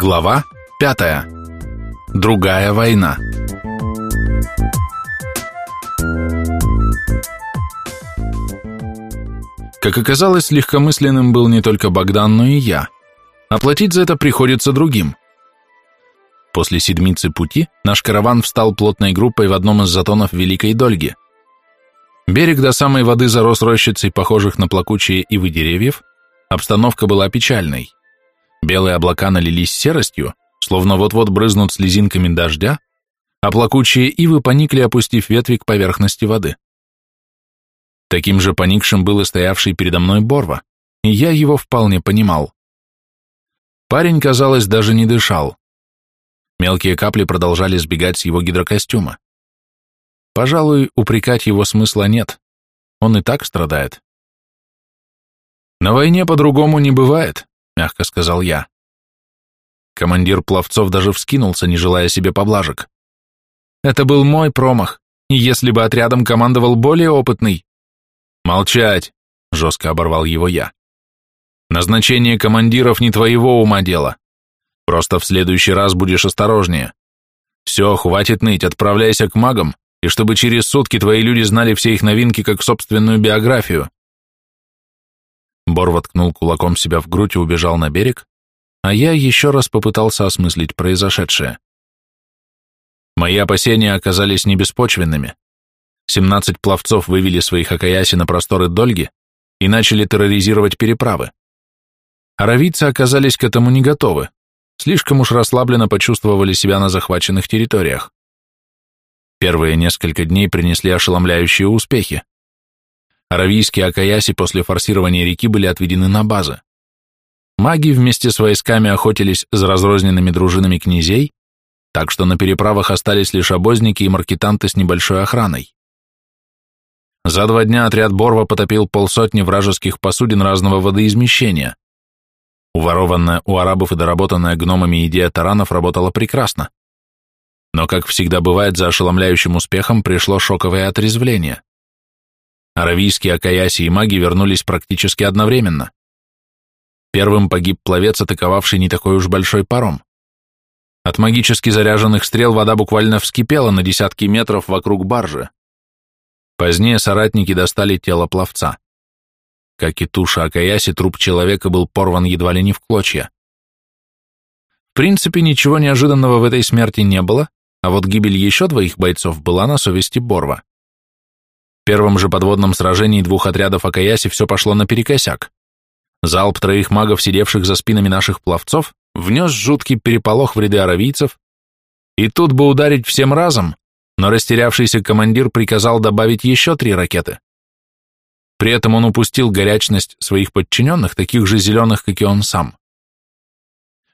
Глава 5. Другая война. Как оказалось, легкомысленным был не только Богдан, но и я. Оплатить за это приходится другим. После седмицы пути наш караван встал плотной группой в одном из затонов Великой Дольги. Берег до самой воды зарос рощицей, похожих на плакучие ивы деревьев, обстановка была печальной. Белые облака налились серостью, словно вот-вот брызнут слезинками дождя, а плакучие ивы поникли, опустив ветви к поверхности воды. Таким же поникшим был и стоявший передо мной Борва, и я его вполне понимал. Парень, казалось, даже не дышал. Мелкие капли продолжали сбегать с его гидрокостюма. Пожалуй, упрекать его смысла нет. Он и так страдает. На войне по-другому не бывает, мягко сказал я. Командир пловцов даже вскинулся, не желая себе поблажек. Это был мой промах, и если бы отрядом командовал более опытный... Молчать, жестко оборвал его я. Назначение командиров не твоего ума дело. Просто в следующий раз будешь осторожнее. Все, хватит ныть, отправляйся к магам, и чтобы через сутки твои люди знали все их новинки как собственную биографию. Бор воткнул кулаком себя в грудь и убежал на берег, а я еще раз попытался осмыслить произошедшее. Мои опасения оказались не беспочвенными. Семнадцать пловцов вывели своих Акаяси на просторы Дольги и начали терроризировать переправы. Аравийцы оказались к этому не готовы, слишком уж расслабленно почувствовали себя на захваченных территориях. Первые несколько дней принесли ошеломляющие успехи. Аравийские Акаяси после форсирования реки были отведены на базы. Маги вместе с войсками охотились за разрозненными дружинами князей, так что на переправах остались лишь обозники и маркетанты с небольшой охраной. За два дня отряд Борва потопил полсотни вражеских посудин разного водоизмещения. Уворованная у арабов и доработанная гномами идея таранов работала прекрасно. Но, как всегда бывает, за ошеломляющим успехом пришло шоковое отрезвление. Аравийские Акаяси и маги вернулись практически одновременно. Первым погиб пловец, атаковавший не такой уж большой паром. От магически заряженных стрел вода буквально вскипела на десятки метров вокруг баржи. Позднее соратники достали тело пловца. Как и туша Акаяси, труп человека был порван едва ли не в клочья. В принципе, ничего неожиданного в этой смерти не было, а вот гибель еще двоих бойцов была на совести Борва первом же подводном сражении двух отрядов Акаяси все пошло наперекосяк. Залп троих магов, сидевших за спинами наших пловцов, внес жуткий переполох в ряды аравийцев, и тут бы ударить всем разом, но растерявшийся командир приказал добавить еще три ракеты. При этом он упустил горячность своих подчиненных, таких же зеленых, как и он сам.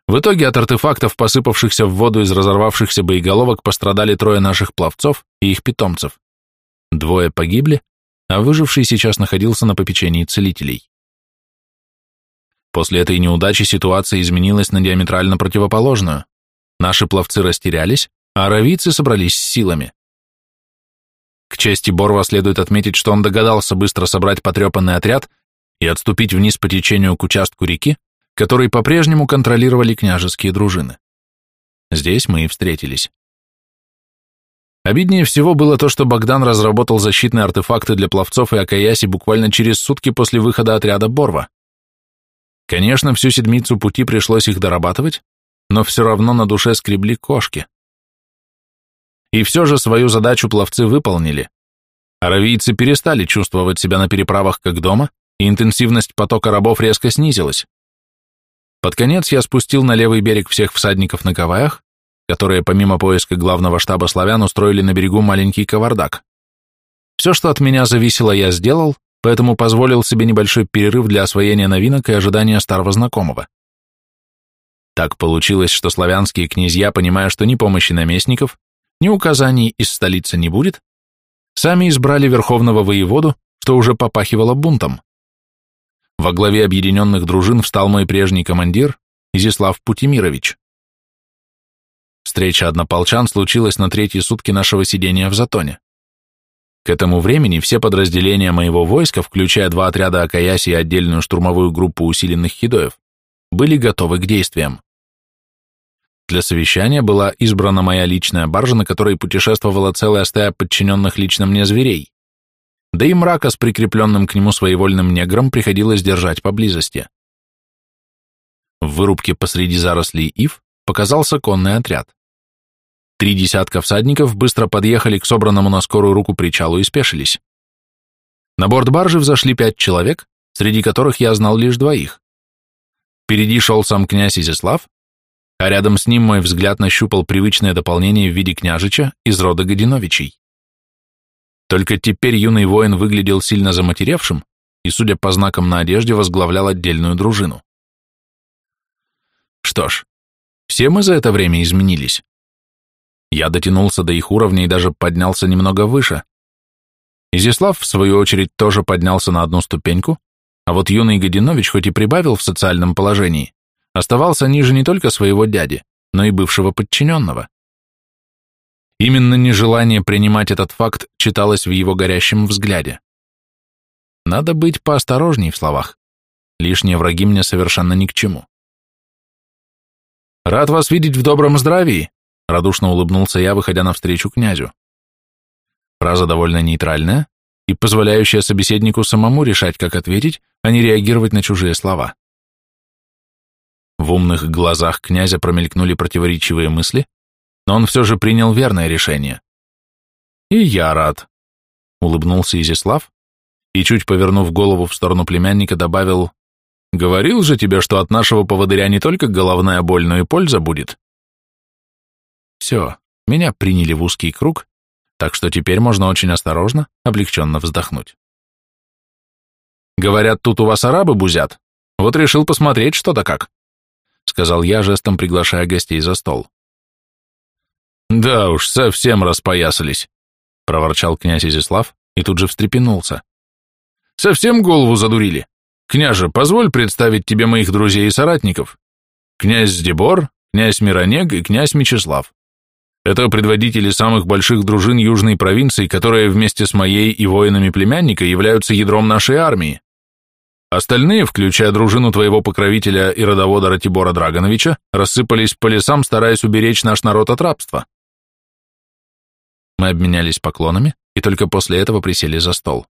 В итоге от артефактов, посыпавшихся в воду из разорвавшихся боеголовок, пострадали трое наших пловцов и их питомцев. Двое погибли, а выживший сейчас находился на попечении целителей. После этой неудачи ситуация изменилась на диаметрально противоположную. Наши пловцы растерялись, а аравийцы собрались с силами. К чести Борва следует отметить, что он догадался быстро собрать потрепанный отряд и отступить вниз по течению к участку реки, который по-прежнему контролировали княжеские дружины. Здесь мы и встретились. Обиднее всего было то, что Богдан разработал защитные артефакты для пловцов и Акаяси буквально через сутки после выхода отряда Борва. Конечно, всю седмицу пути пришлось их дорабатывать, но все равно на душе скребли кошки. И все же свою задачу пловцы выполнили. Аравийцы перестали чувствовать себя на переправах как дома, и интенсивность потока рабов резко снизилась. Под конец я спустил на левый берег всех всадников на каваях, которые помимо поиска главного штаба славян устроили на берегу маленький кавардак. Все, что от меня зависело, я сделал, поэтому позволил себе небольшой перерыв для освоения новинок и ожидания старого знакомого. Так получилось, что славянские князья, понимая, что ни помощи наместников, ни указаний из столицы не будет, сами избрали верховного воеводу, что уже попахивало бунтом. Во главе объединенных дружин встал мой прежний командир, Изяслав Путимирович. Встреча однополчан случилась на третьи сутки нашего сидения в Затоне. К этому времени все подразделения моего войска, включая два отряда Акаяси и отдельную штурмовую группу усиленных хидоев, были готовы к действиям. Для совещания была избрана моя личная баржа, на которой путешествовала целая стая подчиненных лично мне зверей. Да и мрака с прикрепленным к нему своевольным негром приходилось держать поблизости. В вырубке посреди зарослей ив показался конный отряд. Три десятка всадников быстро подъехали к собранному на скорую руку причалу и спешились. На борт баржи взошли пять человек, среди которых я знал лишь двоих. Впереди шел сам князь Изяслав, а рядом с ним мой взгляд нащупал привычное дополнение в виде княжича из рода Годиновичей. Только теперь юный воин выглядел сильно заматеревшим и, судя по знакам на одежде, возглавлял отдельную дружину. Что ж, все мы за это время изменились. Я дотянулся до их уровня и даже поднялся немного выше. Изяслав, в свою очередь, тоже поднялся на одну ступеньку, а вот юный Годинович, хоть и прибавил в социальном положении, оставался ниже не только своего дяди, но и бывшего подчиненного. Именно нежелание принимать этот факт читалось в его горящем взгляде. Надо быть поосторожней в словах. Лишние враги мне совершенно ни к чему. «Рад вас видеть в добром здравии», — радушно улыбнулся я, выходя навстречу князю. Фраза довольно нейтральная и позволяющая собеседнику самому решать, как ответить, а не реагировать на чужие слова. В умных глазах князя промелькнули противоречивые мысли, но он все же принял верное решение. «И я рад», — улыбнулся Изяслав и, чуть повернув голову в сторону племянника, добавил, «Говорил же тебе, что от нашего поводыря не только головная боль, но и польза будет». Все, меня приняли в узкий круг, так что теперь можно очень осторожно, облегченно вздохнуть. Говорят, тут у вас арабы бузят. Вот решил посмотреть что-то как, сказал я, жестом приглашая гостей за стол. Да уж, совсем распоясались, проворчал князь Изяслав и тут же встрепенулся. Совсем голову задурили. Княже, позволь представить тебе моих друзей и соратников. Князь Дебор, князь Миронег и князь Мечислав. Это предводители самых больших дружин южной провинции, которые вместе с моей и воинами племянника являются ядром нашей армии. Остальные, включая дружину твоего покровителя и родовода Ратибора Драгоновича, рассыпались по лесам, стараясь уберечь наш народ от рабства. Мы обменялись поклонами и только после этого присели за стол.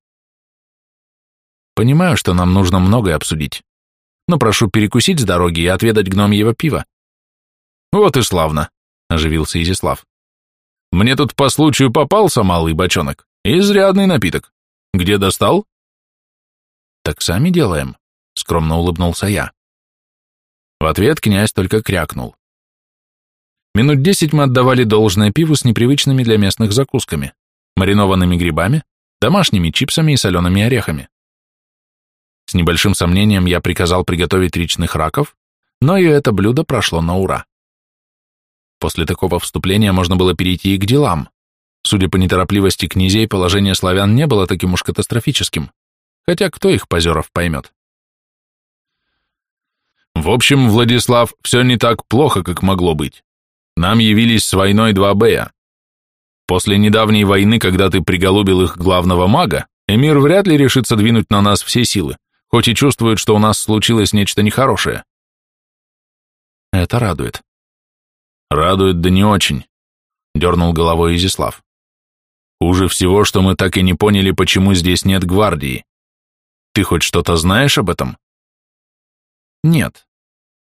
Понимаю, что нам нужно многое обсудить, но прошу перекусить с дороги и отведать гномьего пива. Вот и славно, оживился Изяслав. Мне тут по случаю попался малый бочонок, изрядный напиток. Где достал? «Так сами делаем», — скромно улыбнулся я. В ответ князь только крякнул. Минут десять мы отдавали должное пиву с непривычными для местных закусками, маринованными грибами, домашними чипсами и солеными орехами. С небольшим сомнением я приказал приготовить речных раков, но и это блюдо прошло на ура. После такого вступления можно было перейти и к делам. Судя по неторопливости князей, положение славян не было таким уж катастрофическим. Хотя кто их позеров поймет? В общем, Владислав, все не так плохо, как могло быть. Нам явились с войной два Бэя. После недавней войны, когда ты приголубил их главного мага, Эмир вряд ли решится двинуть на нас все силы, хоть и чувствует, что у нас случилось нечто нехорошее. Это радует. Радует, да не очень, дернул головой Изислав. Хуже всего, что мы так и не поняли, почему здесь нет гвардии. Ты хоть что-то знаешь об этом? Нет,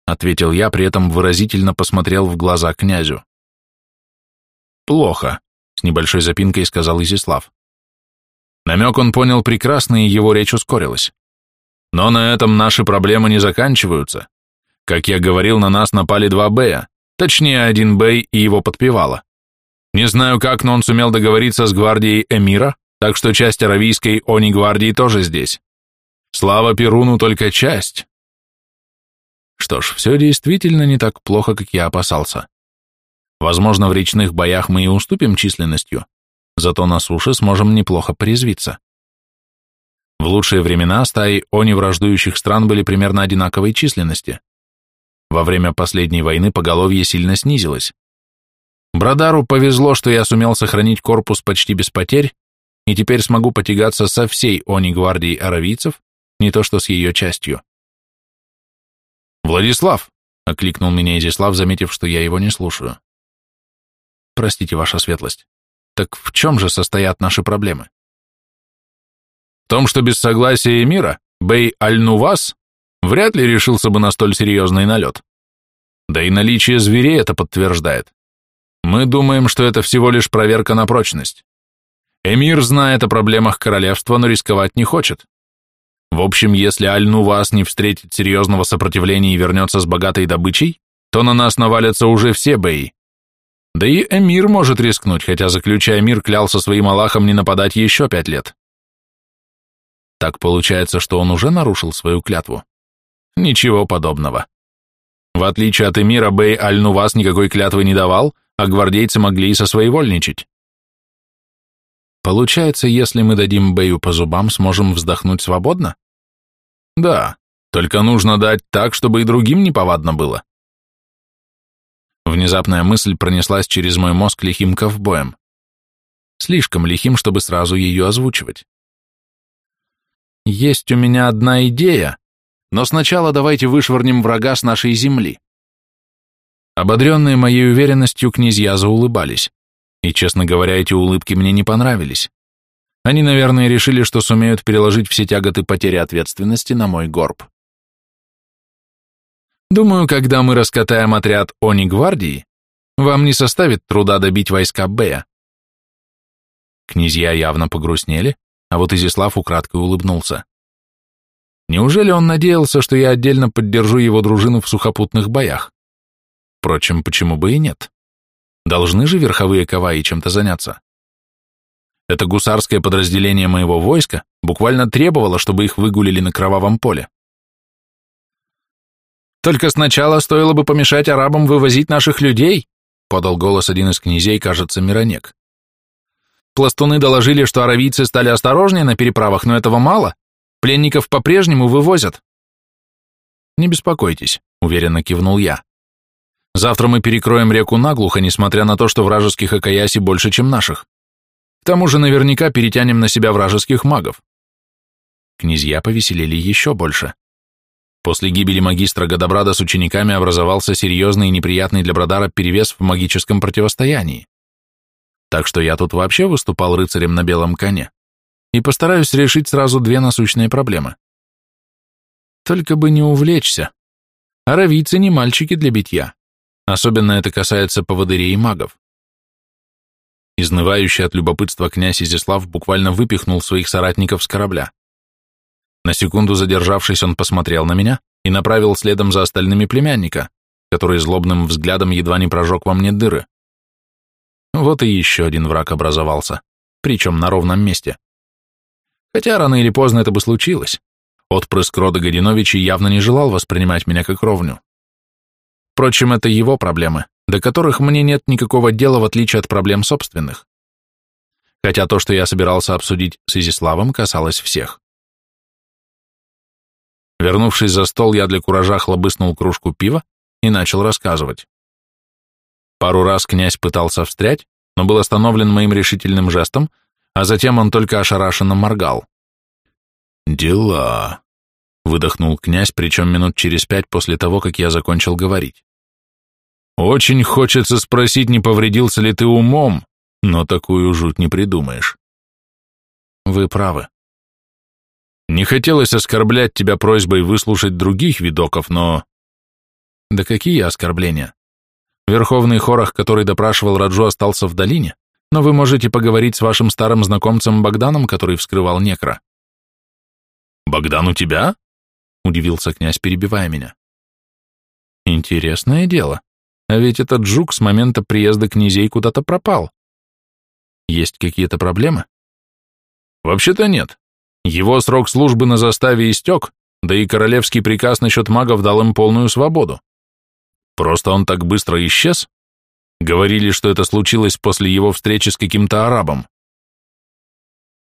ответил я, при этом выразительно посмотрел в глаза князю. Плохо, с небольшой запинкой сказал Изяслав. Намек он понял прекрасно, и его речь ускорилась. Но на этом наши проблемы не заканчиваются. Как я говорил, на нас напали два Бэя, точнее, один Бэй и его подпевала. Не знаю как, но он сумел договориться с гвардией Эмира, так что часть аравийской Они-гвардии тоже здесь. Слава Перуну только часть. Что ж, все действительно не так плохо, как я опасался. Возможно, в речных боях мы и уступим численностью, зато на суше сможем неплохо порезвиться. В лучшие времена стаи они враждующих стран были примерно одинаковой численности. Во время последней войны поголовье сильно снизилось. Брадару повезло, что я сумел сохранить корпус почти без потерь, и теперь смогу потягаться со всей они гвардией аравийцев, не то что с ее частью. «Владислав, окликнул меня Изяслав, заметив, что я его не слушаю. Простите, ваша светлость. Так в чем же состоят наши проблемы? В том, что без согласия эмира Бей Аль-Нувас вряд ли решился бы на столь серьезный налет. Да и наличие зверей это подтверждает. Мы думаем, что это всего лишь проверка на прочность. Эмир знает о проблемах королевства, но рисковать не хочет. В общем, если Аль-Нувас не встретит серьезного сопротивления и вернется с богатой добычей, то на нас навалятся уже все беи. Да и Эмир может рискнуть, хотя, заключая мир, клялся своим Аллахом не нападать еще пять лет. Так получается, что он уже нарушил свою клятву? Ничего подобного. В отличие от Эмира, Бей Аль-Нувас никакой клятвы не давал, а гвардейцы могли и сосвоевольничать. Получается, если мы дадим Бэю по зубам, сможем вздохнуть свободно? Да, только нужно дать так, чтобы и другим неповадно было. Внезапная мысль пронеслась через мой мозг лихим ковбоем. Слишком лихим, чтобы сразу ее озвучивать. Есть у меня одна идея, но сначала давайте вышвырнем врага с нашей земли. Ободренные моей уверенностью, князья заулыбались. И, честно говоря, эти улыбки мне не понравились. Они, наверное, решили, что сумеют переложить все тяготы потери ответственности на мой горб. Думаю, когда мы раскатаем отряд Они гвардии, вам не составит труда добить войска Бея. Князья явно погрустнели, а вот Изяслав украдкой улыбнулся. Неужели он надеялся, что я отдельно поддержу его дружину в сухопутных боях? Впрочем, почему бы и нет? Должны же верховые каваи чем-то заняться. Это гусарское подразделение моего войска буквально требовало, чтобы их выгулили на кровавом поле. «Только сначала стоило бы помешать арабам вывозить наших людей», подал голос один из князей, кажется, Миронек. Пластуны доложили, что аравийцы стали осторожнее на переправах, но этого мало. Пленников по-прежнему вывозят. Не беспокойтесь, уверенно кивнул я. Завтра мы перекроем реку наглухо, несмотря на то, что вражеских Акаяси больше, чем наших. К тому же наверняка перетянем на себя вражеских магов. Князья повеселели еще больше. После гибели магистра Гадабрада с учениками образовался серьезный и неприятный для Брадара перевес в магическом противостоянии так что я тут вообще выступал рыцарем на белом коне и постараюсь решить сразу две насущные проблемы. Только бы не увлечься. Аравийцы не мальчики для битья. Особенно это касается поводырей и магов. Изнывающий от любопытства князь Изяслав буквально выпихнул своих соратников с корабля. На секунду задержавшись, он посмотрел на меня и направил следом за остальными племянника, который злобным взглядом едва не прожег во мне дыры. Вот и еще один враг образовался, причем на ровном месте. Хотя рано или поздно это бы случилось. Отпрыск рода Годиновичей явно не желал воспринимать меня как ровню. Впрочем, это его проблемы, до которых мне нет никакого дела, в отличие от проблем собственных. Хотя то, что я собирался обсудить с Изиславом, касалось всех. Вернувшись за стол, я для куража хлобыснул кружку пива и начал рассказывать. Пару раз князь пытался встрять, но был остановлен моим решительным жестом, а затем он только ошарашенно моргал. «Дела», — выдохнул князь, причем минут через пять после того, как я закончил говорить. «Очень хочется спросить, не повредился ли ты умом, но такую жуть не придумаешь». «Вы правы», не хотелось оскорблять тебя просьбой выслушать других видоков, но... Да какие оскорбления? Верховный Хорах, который допрашивал Раджу, остался в долине, но вы можете поговорить с вашим старым знакомцем Богданом, который вскрывал некро. «Богдан у тебя?» — удивился князь, перебивая меня. «Интересное дело. А ведь этот жук с момента приезда князей куда-то пропал. Есть какие-то проблемы?» «Вообще-то нет. Его срок службы на заставе истек, да и королевский приказ насчет магов дал им полную свободу. Просто он так быстро исчез? Говорили, что это случилось после его встречи с каким-то арабом.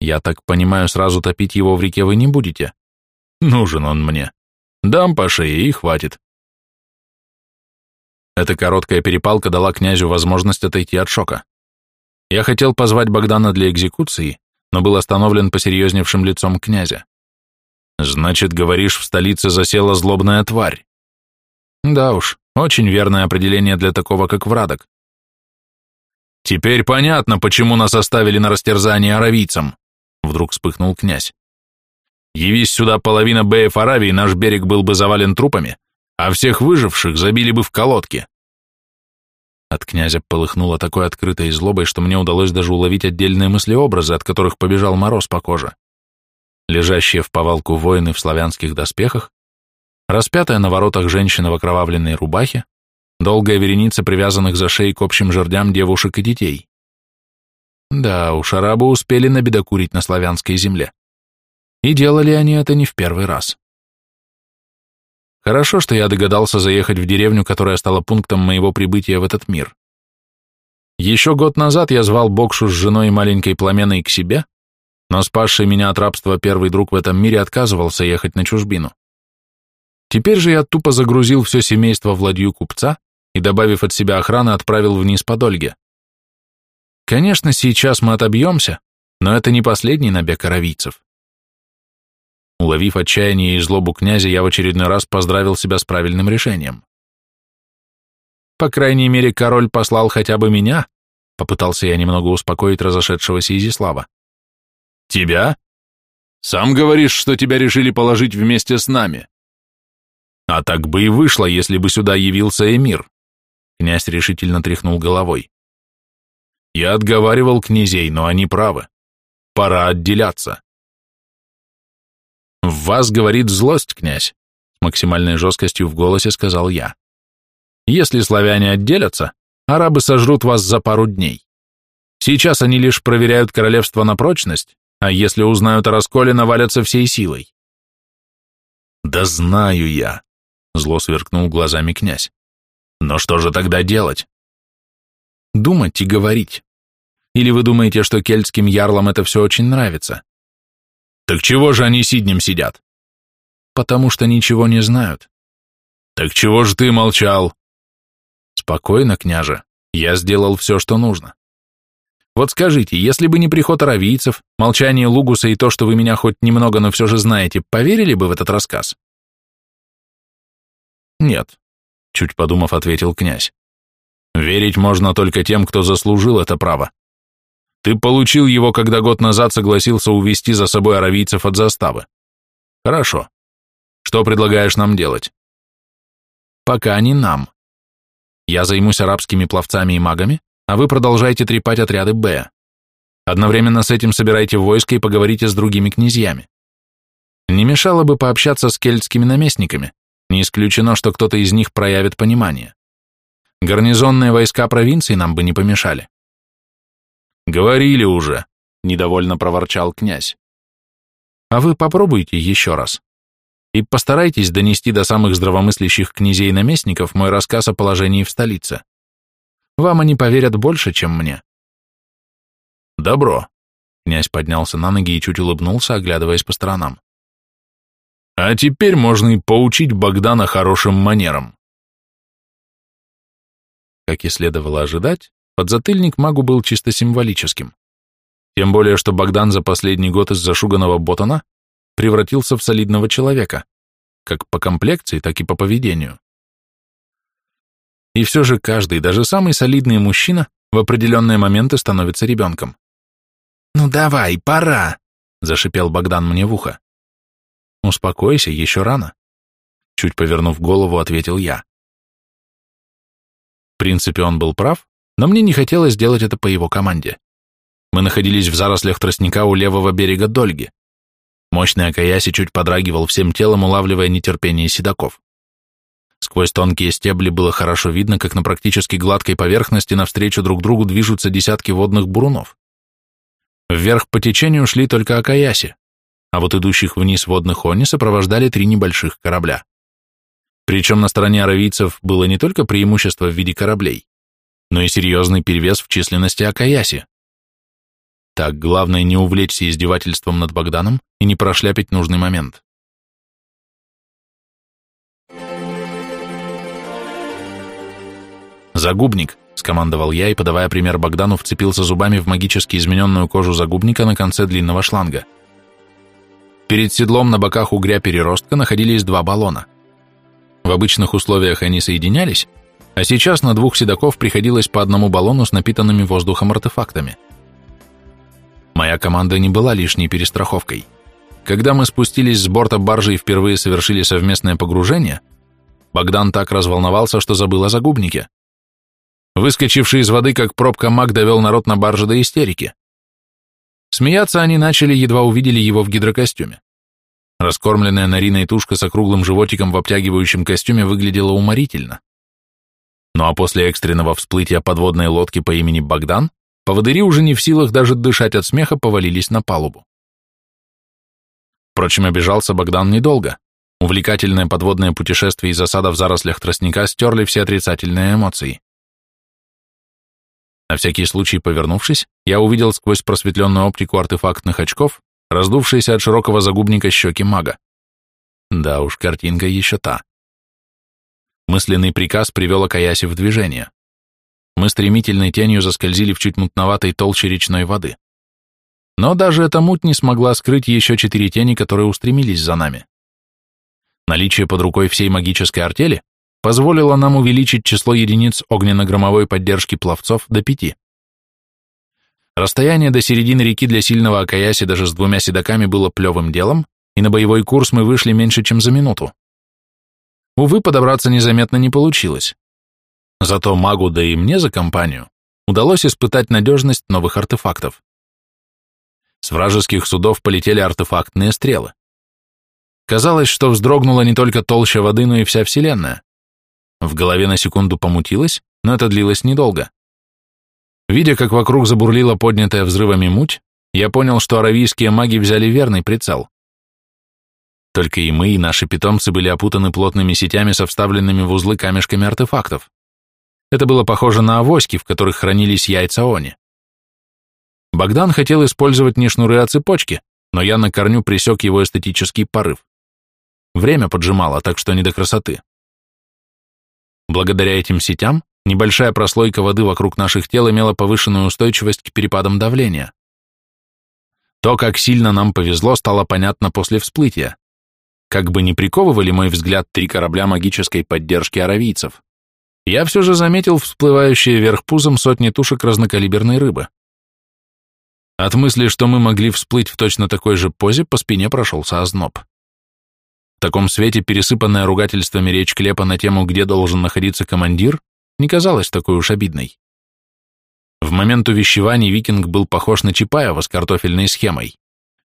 Я так понимаю, сразу топить его в реке вы не будете? Нужен он мне. Дам по шее и хватит. Эта короткая перепалка дала князю возможность отойти от шока. Я хотел позвать Богдана для экзекуции, но был остановлен посерьезневшим лицом князя. «Значит, говоришь, в столице засела злобная тварь?» «Да уж, Очень верное определение для такого, как Врадок. «Теперь понятно, почему нас оставили на растерзание аравийцам», — вдруг вспыхнул князь. «Явись сюда половина беев Аравии, наш берег был бы завален трупами, а всех выживших забили бы в колодки». От князя полыхнуло такой открытой злобой, что мне удалось даже уловить отдельные мыслеобразы, от которых побежал мороз по коже. Лежащие в повалку воины в славянских доспехах, распятая на воротах женщина в окровавленной рубахе, долгая вереница привязанных за шеи к общим жердям девушек и детей. Да, уж арабы успели набедокурить на славянской земле. И делали они это не в первый раз. Хорошо, что я догадался заехать в деревню, которая стала пунктом моего прибытия в этот мир. Еще год назад я звал Бокшу с женой и маленькой пламеной к себе, но спасший меня от рабства первый друг в этом мире отказывался ехать на чужбину. Теперь же я тупо загрузил все семейство в ладью купца и, добавив от себя охраны, отправил вниз по Дольге. Конечно, сейчас мы отобьемся, но это не последний набег аравийцев. Уловив отчаяние и злобу князя, я в очередной раз поздравил себя с правильным решением. По крайней мере, король послал хотя бы меня, попытался я немного успокоить разошедшегося Изислава. Тебя? Сам говоришь, что тебя решили положить вместе с нами. А так бы и вышло, если бы сюда явился эмир. Князь решительно тряхнул головой. Я отговаривал князей, но они правы. Пора отделяться. В вас говорит злость, князь, с максимальной жесткостью в голосе сказал я. Если славяне отделятся, арабы сожрут вас за пару дней. Сейчас они лишь проверяют королевство на прочность, а если узнают о расколе, навалятся всей силой. Да знаю я, зло сверкнул глазами князь. Но что же тогда делать? Думать и говорить. Или вы думаете, что кельтским ярлам это все очень нравится? Так чего же они сиднем сидят? Потому что ничего не знают. Так чего же ты молчал? Спокойно, княже, я сделал все, что нужно. Вот скажите, если бы не приход аравийцев, молчание Лугуса и то, что вы меня хоть немного, но все же знаете, поверили бы в этот рассказ? Нет, чуть подумав, ответил князь. Верить можно только тем, кто заслужил это право. Ты получил его, когда год назад согласился увести за собой аравийцев от заставы. Хорошо. Что предлагаешь нам делать? Пока не нам. Я займусь арабскими пловцами и магами, а вы продолжайте трепать отряды Б. Одновременно с этим собирайте войско и поговорите с другими князьями. Не мешало бы пообщаться с кельтскими наместниками, не исключено, что кто-то из них проявит понимание. Гарнизонные войска провинции нам бы не помешали. Говорили уже, недовольно проворчал князь. А вы попробуйте еще раз. И постарайтесь донести до самых здравомыслящих князей и наместников мой рассказ о положении в столице. Вам они поверят больше, чем мне. Добро. Князь поднялся на ноги и чуть улыбнулся, оглядываясь по сторонам. А теперь можно и поучить Богдана хорошим манерам. Как и следовало ожидать, подзатыльник магу был чисто символическим. Тем более, что Богдан за последний год из зашуганного ботана превратился в солидного человека, как по комплекции, так и по поведению. И все же каждый, даже самый солидный мужчина, в определенные моменты становится ребенком. «Ну давай, пора!» — зашипел Богдан мне в ухо. «Успокойся, еще рано», — чуть повернув голову, ответил я. В принципе, он был прав, но мне не хотелось делать это по его команде. Мы находились в зарослях тростника у левого берега Дольги. Мощный Акаяси чуть подрагивал всем телом, улавливая нетерпение седаков. Сквозь тонкие стебли было хорошо видно, как на практически гладкой поверхности навстречу друг другу движутся десятки водных бурунов. Вверх по течению шли только Акаяси, а вот идущих вниз водных они сопровождали три небольших корабля. Причем на стороне аравийцев было не только преимущество в виде кораблей, но и серьезный перевес в численности Акаяси. Так, главное не увлечься издевательством над Богданом и не прошляпить нужный момент. «Загубник», — скомандовал я и, подавая пример Богдану, вцепился зубами в магически измененную кожу загубника на конце длинного шланга. Перед седлом на боках угря-переростка находились два баллона. В обычных условиях они соединялись, а сейчас на двух седаков приходилось по одному баллону с напитанными воздухом артефактами. Моя команда не была лишней перестраховкой. Когда мы спустились с борта баржи и впервые совершили совместное погружение, Богдан так разволновался, что забыл о загубнике. Выскочивший из воды, как пробка маг, довел народ на барже до истерики. Смеяться они начали, едва увидели его в гидрокостюме. Раскормленная нариной тушка с округлым животиком в обтягивающем костюме выглядела уморительно. Ну а после экстренного всплытия подводной лодки по имени Богдан, поводыри уже не в силах даже дышать от смеха повалились на палубу. Впрочем, обижался Богдан недолго. Увлекательное подводное путешествие и засада в зарослях тростника стерли все отрицательные эмоции. На всякий случай повернувшись, я увидел сквозь просветленную оптику артефактных очков раздувшиеся от широкого загубника щеки мага. Да уж, картинка еще та. Мысленный приказ привел Акаяси в движение. Мы стремительной тенью заскользили в чуть мутноватой толще речной воды. Но даже эта муть не смогла скрыть еще четыре тени, которые устремились за нами. Наличие под рукой всей магической артели позволило нам увеличить число единиц огненно-громовой поддержки пловцов до пяти. Расстояние до середины реки для сильного Акаяси даже с двумя седаками было плевым делом, и на боевой курс мы вышли меньше, чем за минуту. Увы, подобраться незаметно не получилось. Зато магу, да и мне за компанию, удалось испытать надежность новых артефактов. С вражеских судов полетели артефактные стрелы. Казалось, что вздрогнула не только толща воды, но и вся Вселенная. В голове на секунду помутилось, но это длилось недолго. Видя, как вокруг забурлила поднятая взрывами муть, я понял, что аравийские маги взяли верный прицел. Только и мы, и наши питомцы были опутаны плотными сетями со вставленными в узлы камешками артефактов. Это было похоже на авоськи, в которых хранились яйца они. Богдан хотел использовать не шнуры, а цепочки, но я на корню пресек его эстетический порыв. Время поджимало, так что не до красоты. Благодаря этим сетям небольшая прослойка воды вокруг наших тел имела повышенную устойчивость к перепадам давления. То, как сильно нам повезло, стало понятно после всплытия. Как бы ни приковывали мой взгляд три корабля магической поддержки аравийцев, я все же заметил всплывающие вверх пузом сотни тушек разнокалиберной рыбы. От мысли, что мы могли всплыть в точно такой же позе, по спине прошелся озноб. В таком свете пересыпанная ругательствами речь Клепа на тему, где должен находиться командир, не казалась такой уж обидной. В момент увещеваний викинг был похож на Чапаева с картофельной схемой.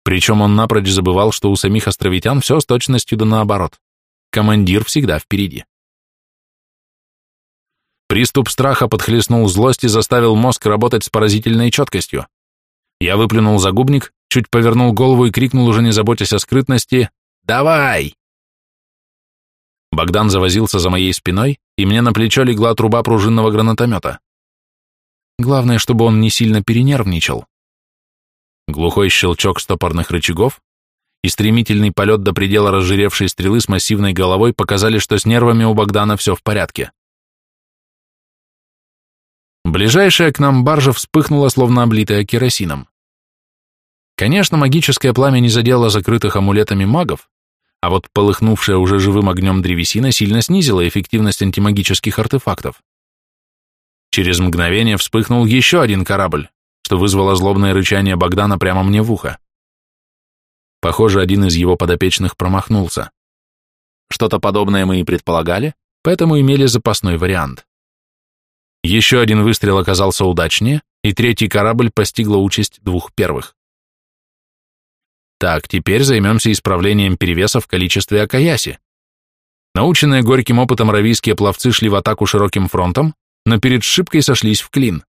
Причем он напрочь забывал, что у самих островитян все с точностью да наоборот. Командир всегда впереди. Приступ страха подхлестнул злость и заставил мозг работать с поразительной четкостью. Я выплюнул загубник, чуть повернул голову и крикнул, уже не заботясь о скрытности, «Давай!» Богдан завозился за моей спиной, и мне на плечо легла труба пружинного гранатомета. Главное, чтобы он не сильно перенервничал. Глухой щелчок стопорных рычагов и стремительный полет до предела разжиревшей стрелы с массивной головой показали, что с нервами у Богдана все в порядке. Ближайшая к нам баржа вспыхнула, словно облитая керосином. Конечно, магическое пламя не задело закрытых амулетами магов, а вот полыхнувшая уже живым огнем древесина сильно снизила эффективность антимагических артефактов. Через мгновение вспыхнул еще один корабль, что вызвало злобное рычание Богдана прямо мне в ухо. Похоже, один из его подопечных промахнулся. Что-то подобное мы и предполагали, поэтому имели запасной вариант. Еще один выстрел оказался удачнее, и третий корабль постигла участь двух первых. Так, теперь займемся исправлением перевеса в количестве Акаяси. Наученные горьким опытом равийские пловцы шли в атаку широким фронтом, но перед шибкой сошлись в клин.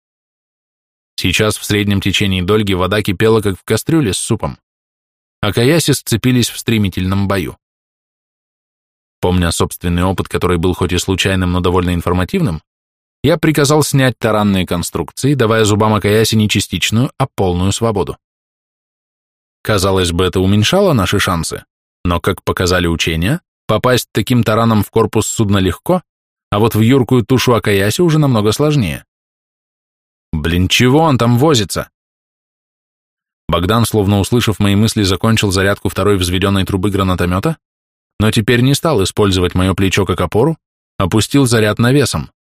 Сейчас в среднем течении дольги вода кипела, как в кастрюле с супом. Акаяси сцепились в стремительном бою. Помня собственный опыт, который был хоть и случайным, но довольно информативным, я приказал снять таранные конструкции, давая зубам Акаяси не частичную, а полную свободу. Казалось бы, это уменьшало наши шансы, но, как показали учения, попасть таким тараном в корпус судна легко, а вот в юркую тушу Акаяси уже намного сложнее. Блин, чего он там возится? Богдан, словно услышав мои мысли, закончил зарядку второй взведенной трубы гранатомета, но теперь не стал использовать мое плечо как опору, опустил заряд навесом.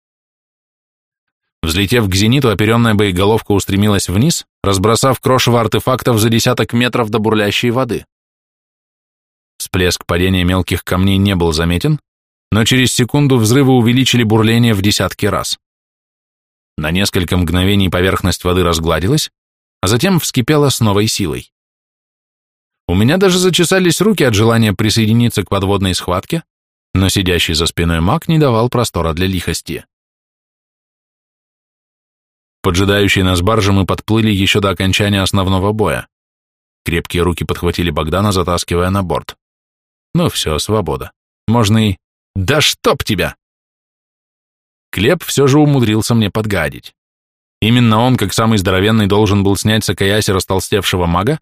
Взлетев к зениту, оперенная боеголовка устремилась вниз, разбросав крошево артефактов за десяток метров до бурлящей воды. Всплеск падения мелких камней не был заметен, но через секунду взрывы увеличили бурление в десятки раз. На несколько мгновений поверхность воды разгладилась, а затем вскипела с новой силой. У меня даже зачесались руки от желания присоединиться к подводной схватке, но сидящий за спиной маг не давал простора для лихости. Поджидающие нас баржи мы подплыли еще до окончания основного боя. Крепкие руки подхватили Богдана, затаскивая на борт. Ну все, свобода. Можно и... Да чтоб тебя! Клеп все же умудрился мне подгадить. Именно он, как самый здоровенный, должен был снять с Акаяси растолстевшего мага,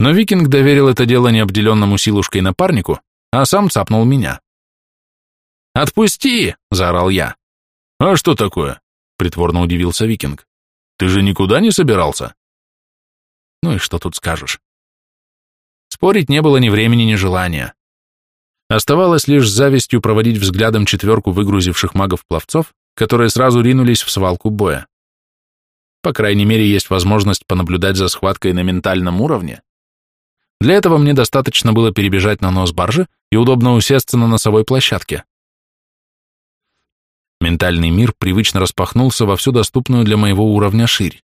но викинг доверил это дело необделенному силушкой напарнику, а сам цапнул меня. «Отпусти!» — заорал я. «А что такое?» — притворно удивился викинг. «Ты же никуда не собирался?» Ну и что тут скажешь? Спорить не было ни времени, ни желания. Оставалось лишь завистью проводить взглядом четверку выгрузивших магов-пловцов, которые сразу ринулись в свалку боя. По крайней мере, есть возможность понаблюдать за схваткой на ментальном уровне. Для этого мне достаточно было перебежать на нос баржи и удобно усесться на носовой площадке. Ментальный мир привычно распахнулся во всю доступную для моего уровня ширь.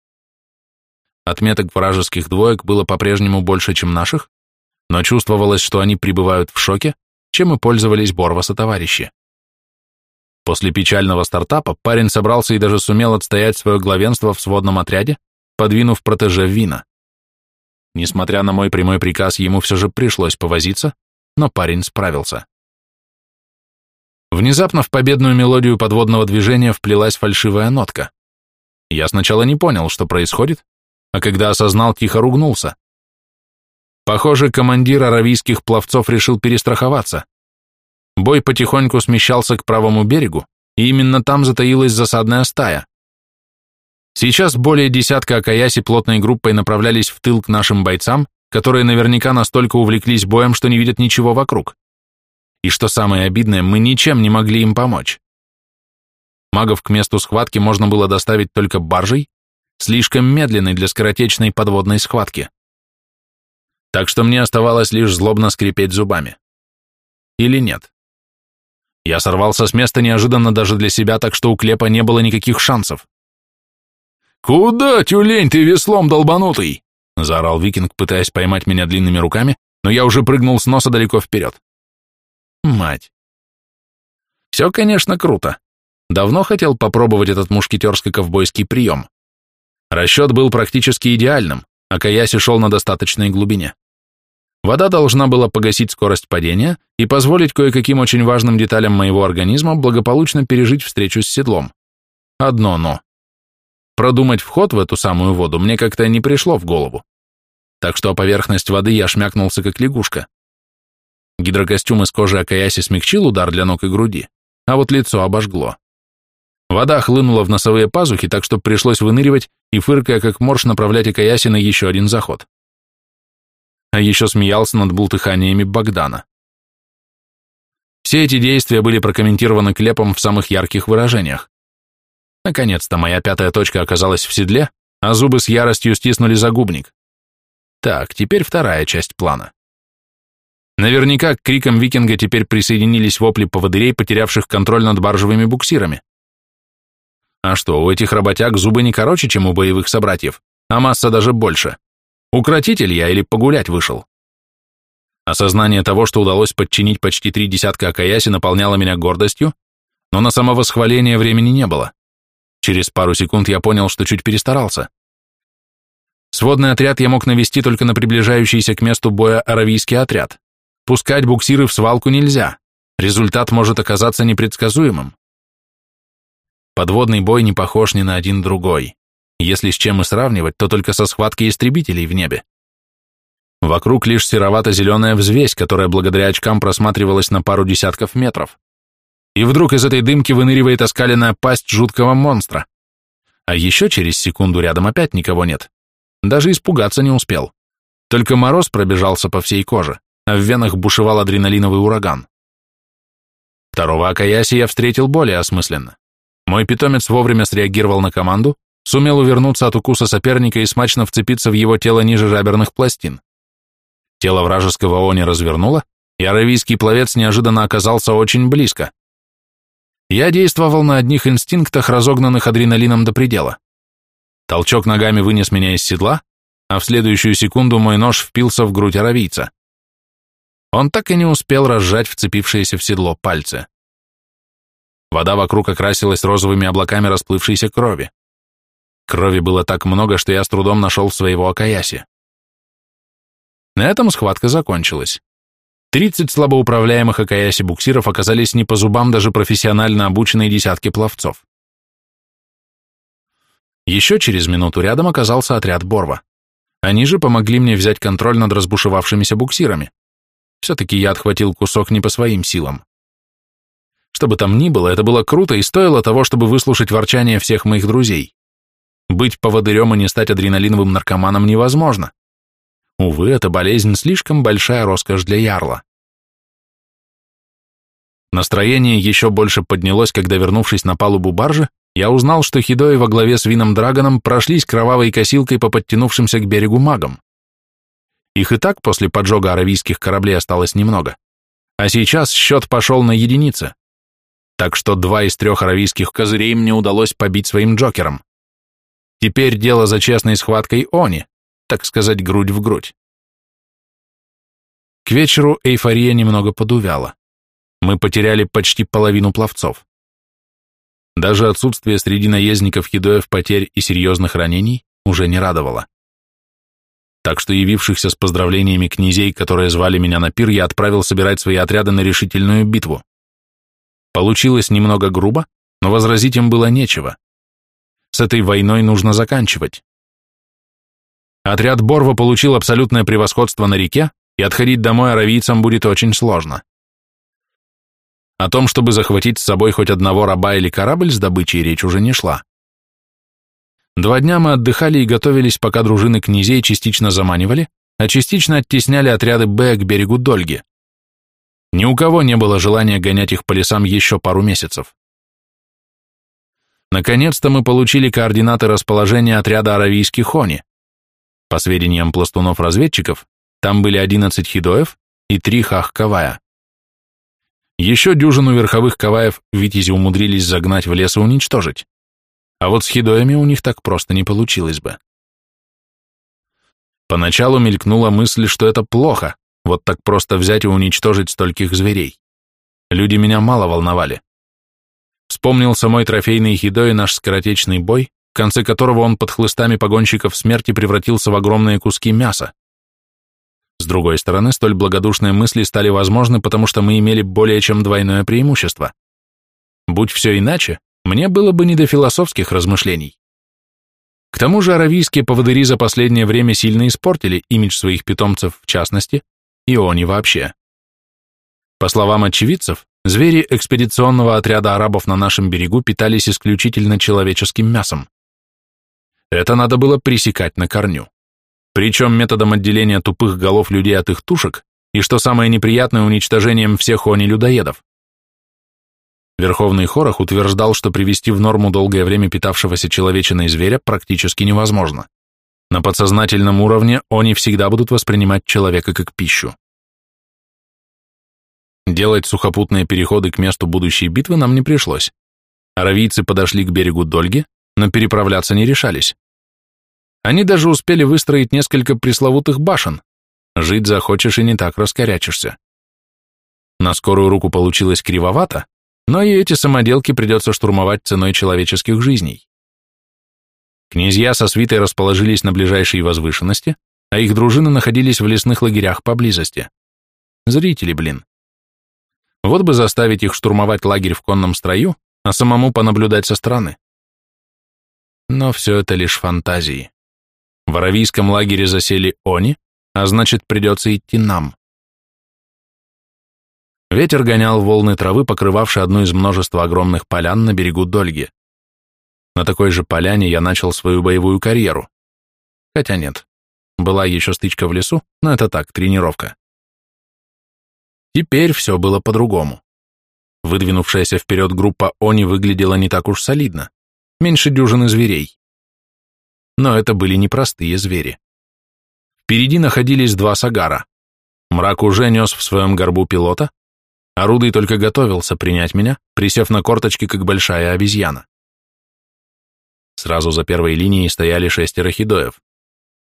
Отметок вражеских двоек было по-прежнему больше, чем наших, но чувствовалось, что они пребывают в шоке, чем и пользовались Борваса товарищи. После печального стартапа парень собрался и даже сумел отстоять свое главенство в сводном отряде, подвинув протеже Вина. Несмотря на мой прямой приказ, ему все же пришлось повозиться, но парень справился. Внезапно в победную мелодию подводного движения вплелась фальшивая нотка. Я сначала не понял, что происходит, а когда осознал, тихо ругнулся. Похоже, командир аравийских пловцов решил перестраховаться. Бой потихоньку смещался к правому берегу, и именно там затаилась засадная стая. Сейчас более десятка Акаяси плотной группой направлялись в тыл к нашим бойцам, которые наверняка настолько увлеклись боем, что не видят ничего вокруг. И что самое обидное, мы ничем не могли им помочь. Магов к месту схватки можно было доставить только баржей, слишком медленной для скоротечной подводной схватки так что мне оставалось лишь злобно скрипеть зубами. Или нет? Я сорвался с места неожиданно даже для себя, так что у Клепа не было никаких шансов. «Куда, тюлень, ты веслом долбанутый?» — заорал викинг, пытаясь поймать меня длинными руками, но я уже прыгнул с носа далеко вперед. Мать. Все, конечно, круто. Давно хотел попробовать этот мушкетерско-ковбойский прием. Расчет был практически идеальным, а Каяси шел на достаточной глубине. Вода должна была погасить скорость падения и позволить кое-каким очень важным деталям моего организма благополучно пережить встречу с седлом. Одно «но». Продумать вход в эту самую воду мне как-то не пришло в голову. Так что о поверхность воды я шмякнулся как лягушка. Гидрокостюм из кожи Акаяси смягчил удар для ног и груди, а вот лицо обожгло. Вода хлынула в носовые пазухи, так что пришлось выныривать и, фыркая как морж, направлять Акаяси на еще один заход а еще смеялся над бултыханиями Богдана. Все эти действия были прокомментированы Клепом в самых ярких выражениях. Наконец-то моя пятая точка оказалась в седле, а зубы с яростью стиснули загубник. Так, теперь вторая часть плана. Наверняка к крикам викинга теперь присоединились вопли поводырей, потерявших контроль над баржевыми буксирами. А что, у этих работяг зубы не короче, чем у боевых собратьев, а масса даже больше. Укротитель я или погулять вышел? Осознание того, что удалось подчинить почти три десятка Акаяси, наполняло меня гордостью, но на самовосхваление времени не было. Через пару секунд я понял, что чуть перестарался. Сводный отряд я мог навести только на приближающийся к месту боя аравийский отряд. Пускать буксиры в свалку нельзя. Результат может оказаться непредсказуемым. Подводный бой не похож ни на один другой. Если с чем и сравнивать, то только со схваткой истребителей в небе. Вокруг лишь серовато-зеленая взвесь, которая благодаря очкам просматривалась на пару десятков метров. И вдруг из этой дымки выныривает оскаленная пасть жуткого монстра. А еще через секунду рядом опять никого нет. Даже испугаться не успел. Только мороз пробежался по всей коже, а в венах бушевал адреналиновый ураган. Второго Акаяси я встретил более осмысленно. Мой питомец вовремя среагировал на команду, сумел увернуться от укуса соперника и смачно вцепиться в его тело ниже жаберных пластин. Тело вражеского Они развернуло, и аравийский пловец неожиданно оказался очень близко. Я действовал на одних инстинктах, разогнанных адреналином до предела. Толчок ногами вынес меня из седла, а в следующую секунду мой нож впился в грудь аравийца. Он так и не успел разжать вцепившиеся в седло пальцы. Вода вокруг окрасилась розовыми облаками расплывшейся крови. Крови было так много, что я с трудом нашел своего Акаяси. На этом схватка закончилась. Тридцать слабоуправляемых Акаяси-буксиров оказались не по зубам даже профессионально обученной десятки пловцов. Еще через минуту рядом оказался отряд Борва. Они же помогли мне взять контроль над разбушевавшимися буксирами. Все-таки я отхватил кусок не по своим силам. Что бы там ни было, это было круто и стоило того, чтобы выслушать ворчание всех моих друзей. Быть поводырем и не стать адреналиновым наркоманом невозможно. Увы, эта болезнь слишком большая роскошь для ярла. Настроение еще больше поднялось, когда, вернувшись на палубу баржи, я узнал, что Хидои во главе с Вином Драгоном прошлись кровавой косилкой по подтянувшимся к берегу магам. Их и так после поджога аравийских кораблей осталось немного. А сейчас счет пошел на единицы. Так что два из трех аравийских козырей мне удалось побить своим джокером. Теперь дело за честной схваткой Они, так сказать, грудь в грудь. К вечеру эйфория немного подувяла. Мы потеряли почти половину пловцов. Даже отсутствие среди наездников Хидоев потерь и серьезных ранений уже не радовало. Так что явившихся с поздравлениями князей, которые звали меня на пир, я отправил собирать свои отряды на решительную битву. Получилось немного грубо, но возразить им было нечего. С этой войной нужно заканчивать. Отряд Борва получил абсолютное превосходство на реке, и отходить домой аравийцам будет очень сложно. О том, чтобы захватить с собой хоть одного раба или корабль с добычей, речь уже не шла. Два дня мы отдыхали и готовились, пока дружины князей частично заманивали, а частично оттесняли отряды Б к берегу Дольги. Ни у кого не было желания гонять их по лесам еще пару месяцев. Наконец-то мы получили координаты расположения отряда аравийских Хони. По сведениям пластунов-разведчиков, там были 11 хидоев и 3 хах-кавая. Еще дюжину верховых каваев витязи умудрились загнать в лес и уничтожить. А вот с хидоями у них так просто не получилось бы. Поначалу мелькнула мысль, что это плохо, вот так просто взять и уничтожить стольких зверей. Люди меня мало волновали. Вспомнился мой трофейный хидой наш скоротечный бой, в конце которого он под хлыстами погонщиков смерти превратился в огромные куски мяса. С другой стороны, столь благодушные мысли стали возможны, потому что мы имели более чем двойное преимущество. Будь все иначе, мне было бы не до философских размышлений. К тому же аравийские поводыри за последнее время сильно испортили имидж своих питомцев в частности, и они вообще. По словам очевидцев, Звери экспедиционного отряда арабов на нашем берегу питались исключительно человеческим мясом. Это надо было пресекать на корню. Причем методом отделения тупых голов людей от их тушек и, что самое неприятное, уничтожением всех они-людоедов. Верховный Хорох утверждал, что привести в норму долгое время питавшегося человечиной зверя практически невозможно. На подсознательном уровне они всегда будут воспринимать человека как пищу. Делать сухопутные переходы к месту будущей битвы нам не пришлось. Аравийцы подошли к берегу Дольги, но переправляться не решались. Они даже успели выстроить несколько пресловутых башен. Жить захочешь и не так раскорячишься. На скорую руку получилось кривовато, но и эти самоделки придется штурмовать ценой человеческих жизней. Князья со свитой расположились на ближайшей возвышенности, а их дружины находились в лесных лагерях поблизости. Зрители, блин. Вот бы заставить их штурмовать лагерь в конном строю, а самому понаблюдать со стороны. Но все это лишь фантазии. В Аравийском лагере засели они, а значит, придется идти нам. Ветер гонял волны травы, покрывавшие одну из множества огромных полян на берегу Дольги. На такой же поляне я начал свою боевую карьеру. Хотя нет, была еще стычка в лесу, но это так, тренировка. Теперь все было по-другому. Выдвинувшаяся вперед группа Они выглядела не так уж солидно, меньше дюжины зверей. Но это были непростые звери. Впереди находились два сагара. Мрак уже нес в своем горбу пилота, а Рудый только готовился принять меня, присев на корточки, как большая обезьяна. Сразу за первой линией стояли шестеро хидоев.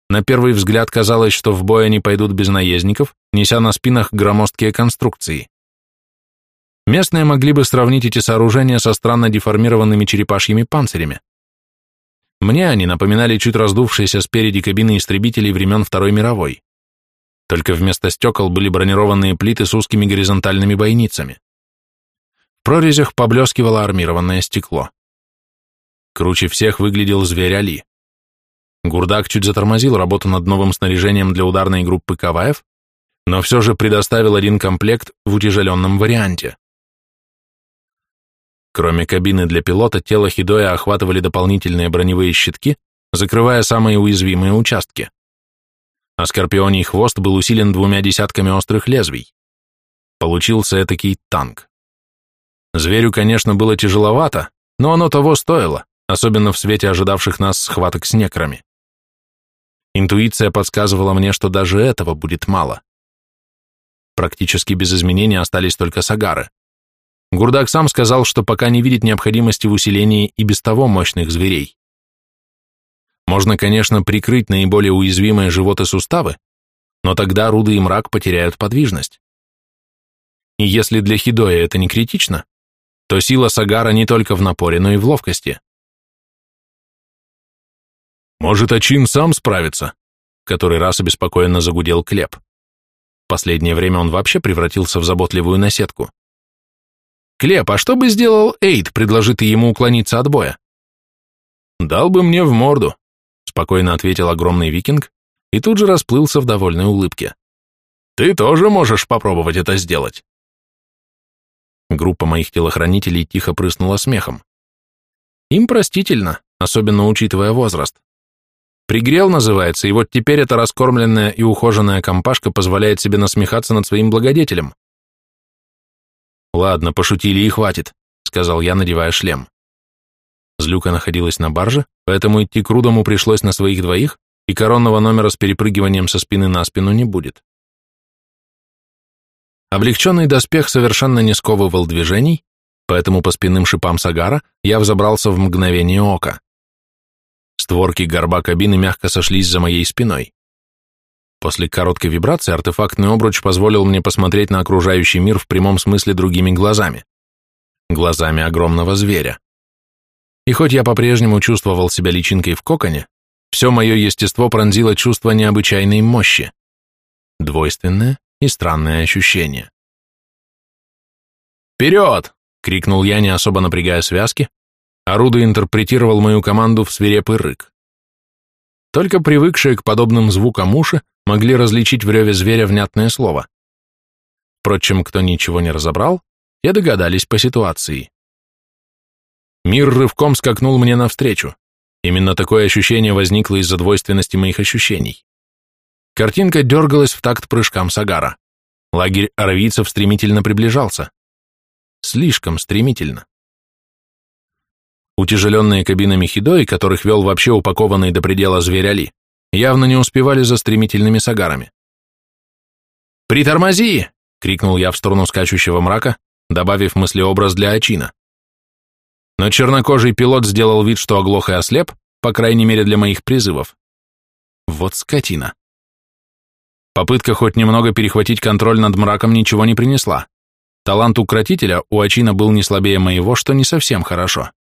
На первый взгляд казалось, что в бой они пойдут без наездников, неся на спинах громоздкие конструкции. Местные могли бы сравнить эти сооружения со странно деформированными черепашьими панцирями. Мне они напоминали чуть раздувшиеся спереди кабины истребителей времен Второй мировой. Только вместо стекол были бронированные плиты с узкими горизонтальными бойницами. В прорезях поблескивало армированное стекло. Круче всех выглядел зверь Али. Гурдак чуть затормозил работу над новым снаряжением для ударной группы Каваев, но все же предоставил один комплект в утяжеленном варианте. Кроме кабины для пилота, тело Хидоя охватывали дополнительные броневые щитки, закрывая самые уязвимые участки. А скорпионий хвост был усилен двумя десятками острых лезвий. Получился этакий танк. Зверю, конечно, было тяжеловато, но оно того стоило, особенно в свете ожидавших нас схваток с некрами. Интуиция подсказывала мне, что даже этого будет мало. Практически без изменений остались только сагары. Гурдак сам сказал, что пока не видит необходимости в усилении и без того мощных зверей. Можно, конечно, прикрыть наиболее уязвимые животы суставы, но тогда руды и мрак потеряют подвижность. И если для Хидоя это не критично, то сила Сагара не только в напоре, но и в ловкости. Может, Ачин сам справится? Который раз обеспокоенно загудел Клеп. Последнее время он вообще превратился в заботливую наседку. «Клеп, а что бы сделал Эйд, предложи ты ему уклониться от боя?» «Дал бы мне в морду», — спокойно ответил огромный викинг и тут же расплылся в довольной улыбке. «Ты тоже можешь попробовать это сделать». Группа моих телохранителей тихо прыснула смехом. Им простительно, особенно учитывая возраст. Пригрел, называется, и вот теперь эта раскормленная и ухоженная компашка позволяет себе насмехаться над своим благодетелем. «Ладно, пошутили и хватит», — сказал я, надевая шлем. Злюка находилась на барже, поэтому идти к Рудому пришлось на своих двоих, и коронного номера с перепрыгиванием со спины на спину не будет. Облегченный доспех совершенно не сковывал движений, поэтому по спинным шипам Сагара я взобрался в мгновение ока. Створки горба кабины мягко сошлись за моей спиной. После короткой вибрации артефактный обруч позволил мне посмотреть на окружающий мир в прямом смысле другими глазами. Глазами огромного зверя. И хоть я по-прежнему чувствовал себя личинкой в коконе, все мое естество пронзило чувство необычайной мощи. Двойственное и странное ощущение. «Вперед!» — крикнул я, не особо напрягая связки, Орудо интерпретировал мою команду в свирепый рык. Только привыкшие к подобным звукам уши могли различить в реве зверя внятное слово. Впрочем, кто ничего не разобрал, те догадались по ситуации. Мир рывком скакнул мне навстречу. Именно такое ощущение возникло из-за двойственности моих ощущений. Картинка дергалась в такт прыжкам Сагара. Лагерь аравийцев стремительно приближался. Слишком стремительно. Утяжеленные кабинами Хидои, которых вел вообще упакованный до предела зверь Али, явно не успевали за стремительными сагарами. «Притормози!» — крикнул я в сторону скачущего мрака, добавив мыслеобраз для Ачина. Но чернокожий пилот сделал вид, что оглох и ослеп, по крайней мере для моих призывов. Вот скотина. Попытка хоть немного перехватить контроль над мраком ничего не принесла. Талант укротителя у Ачина был не слабее моего, что не совсем хорошо.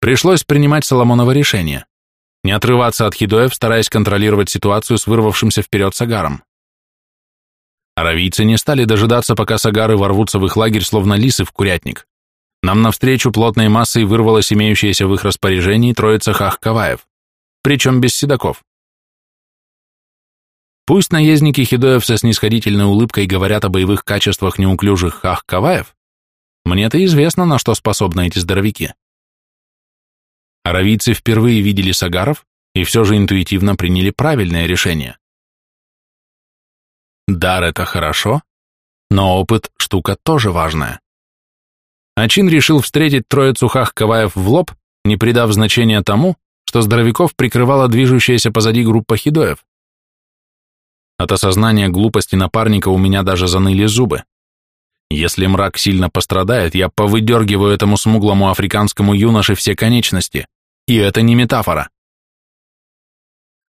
Пришлось принимать Соломоново решение. Не отрываться от хидоев, стараясь контролировать ситуацию с вырвавшимся вперед Сагаром. Аравийцы не стали дожидаться, пока Сагары ворвутся в их лагерь, словно лисы в курятник. Нам навстречу плотной массой вырвалась имеющаяся в их распоряжении троица хах-каваев, причем без седаков. Пусть наездники хидоев со снисходительной улыбкой говорят о боевых качествах неуклюжих хах-каваев, мне-то известно, на что способны эти здоровяки. Аравийцы впервые видели сагаров и все же интуитивно приняли правильное решение. Дар — это хорошо, но опыт — штука тоже важная. Ачин решил встретить троицу Хах-Каваев в лоб, не придав значения тому, что здоровяков прикрывала движущаяся позади группа хидоев. От осознания глупости напарника у меня даже заныли зубы. Если мрак сильно пострадает, я повыдергиваю этому смуглому африканскому юноше все конечности. И это не метафора.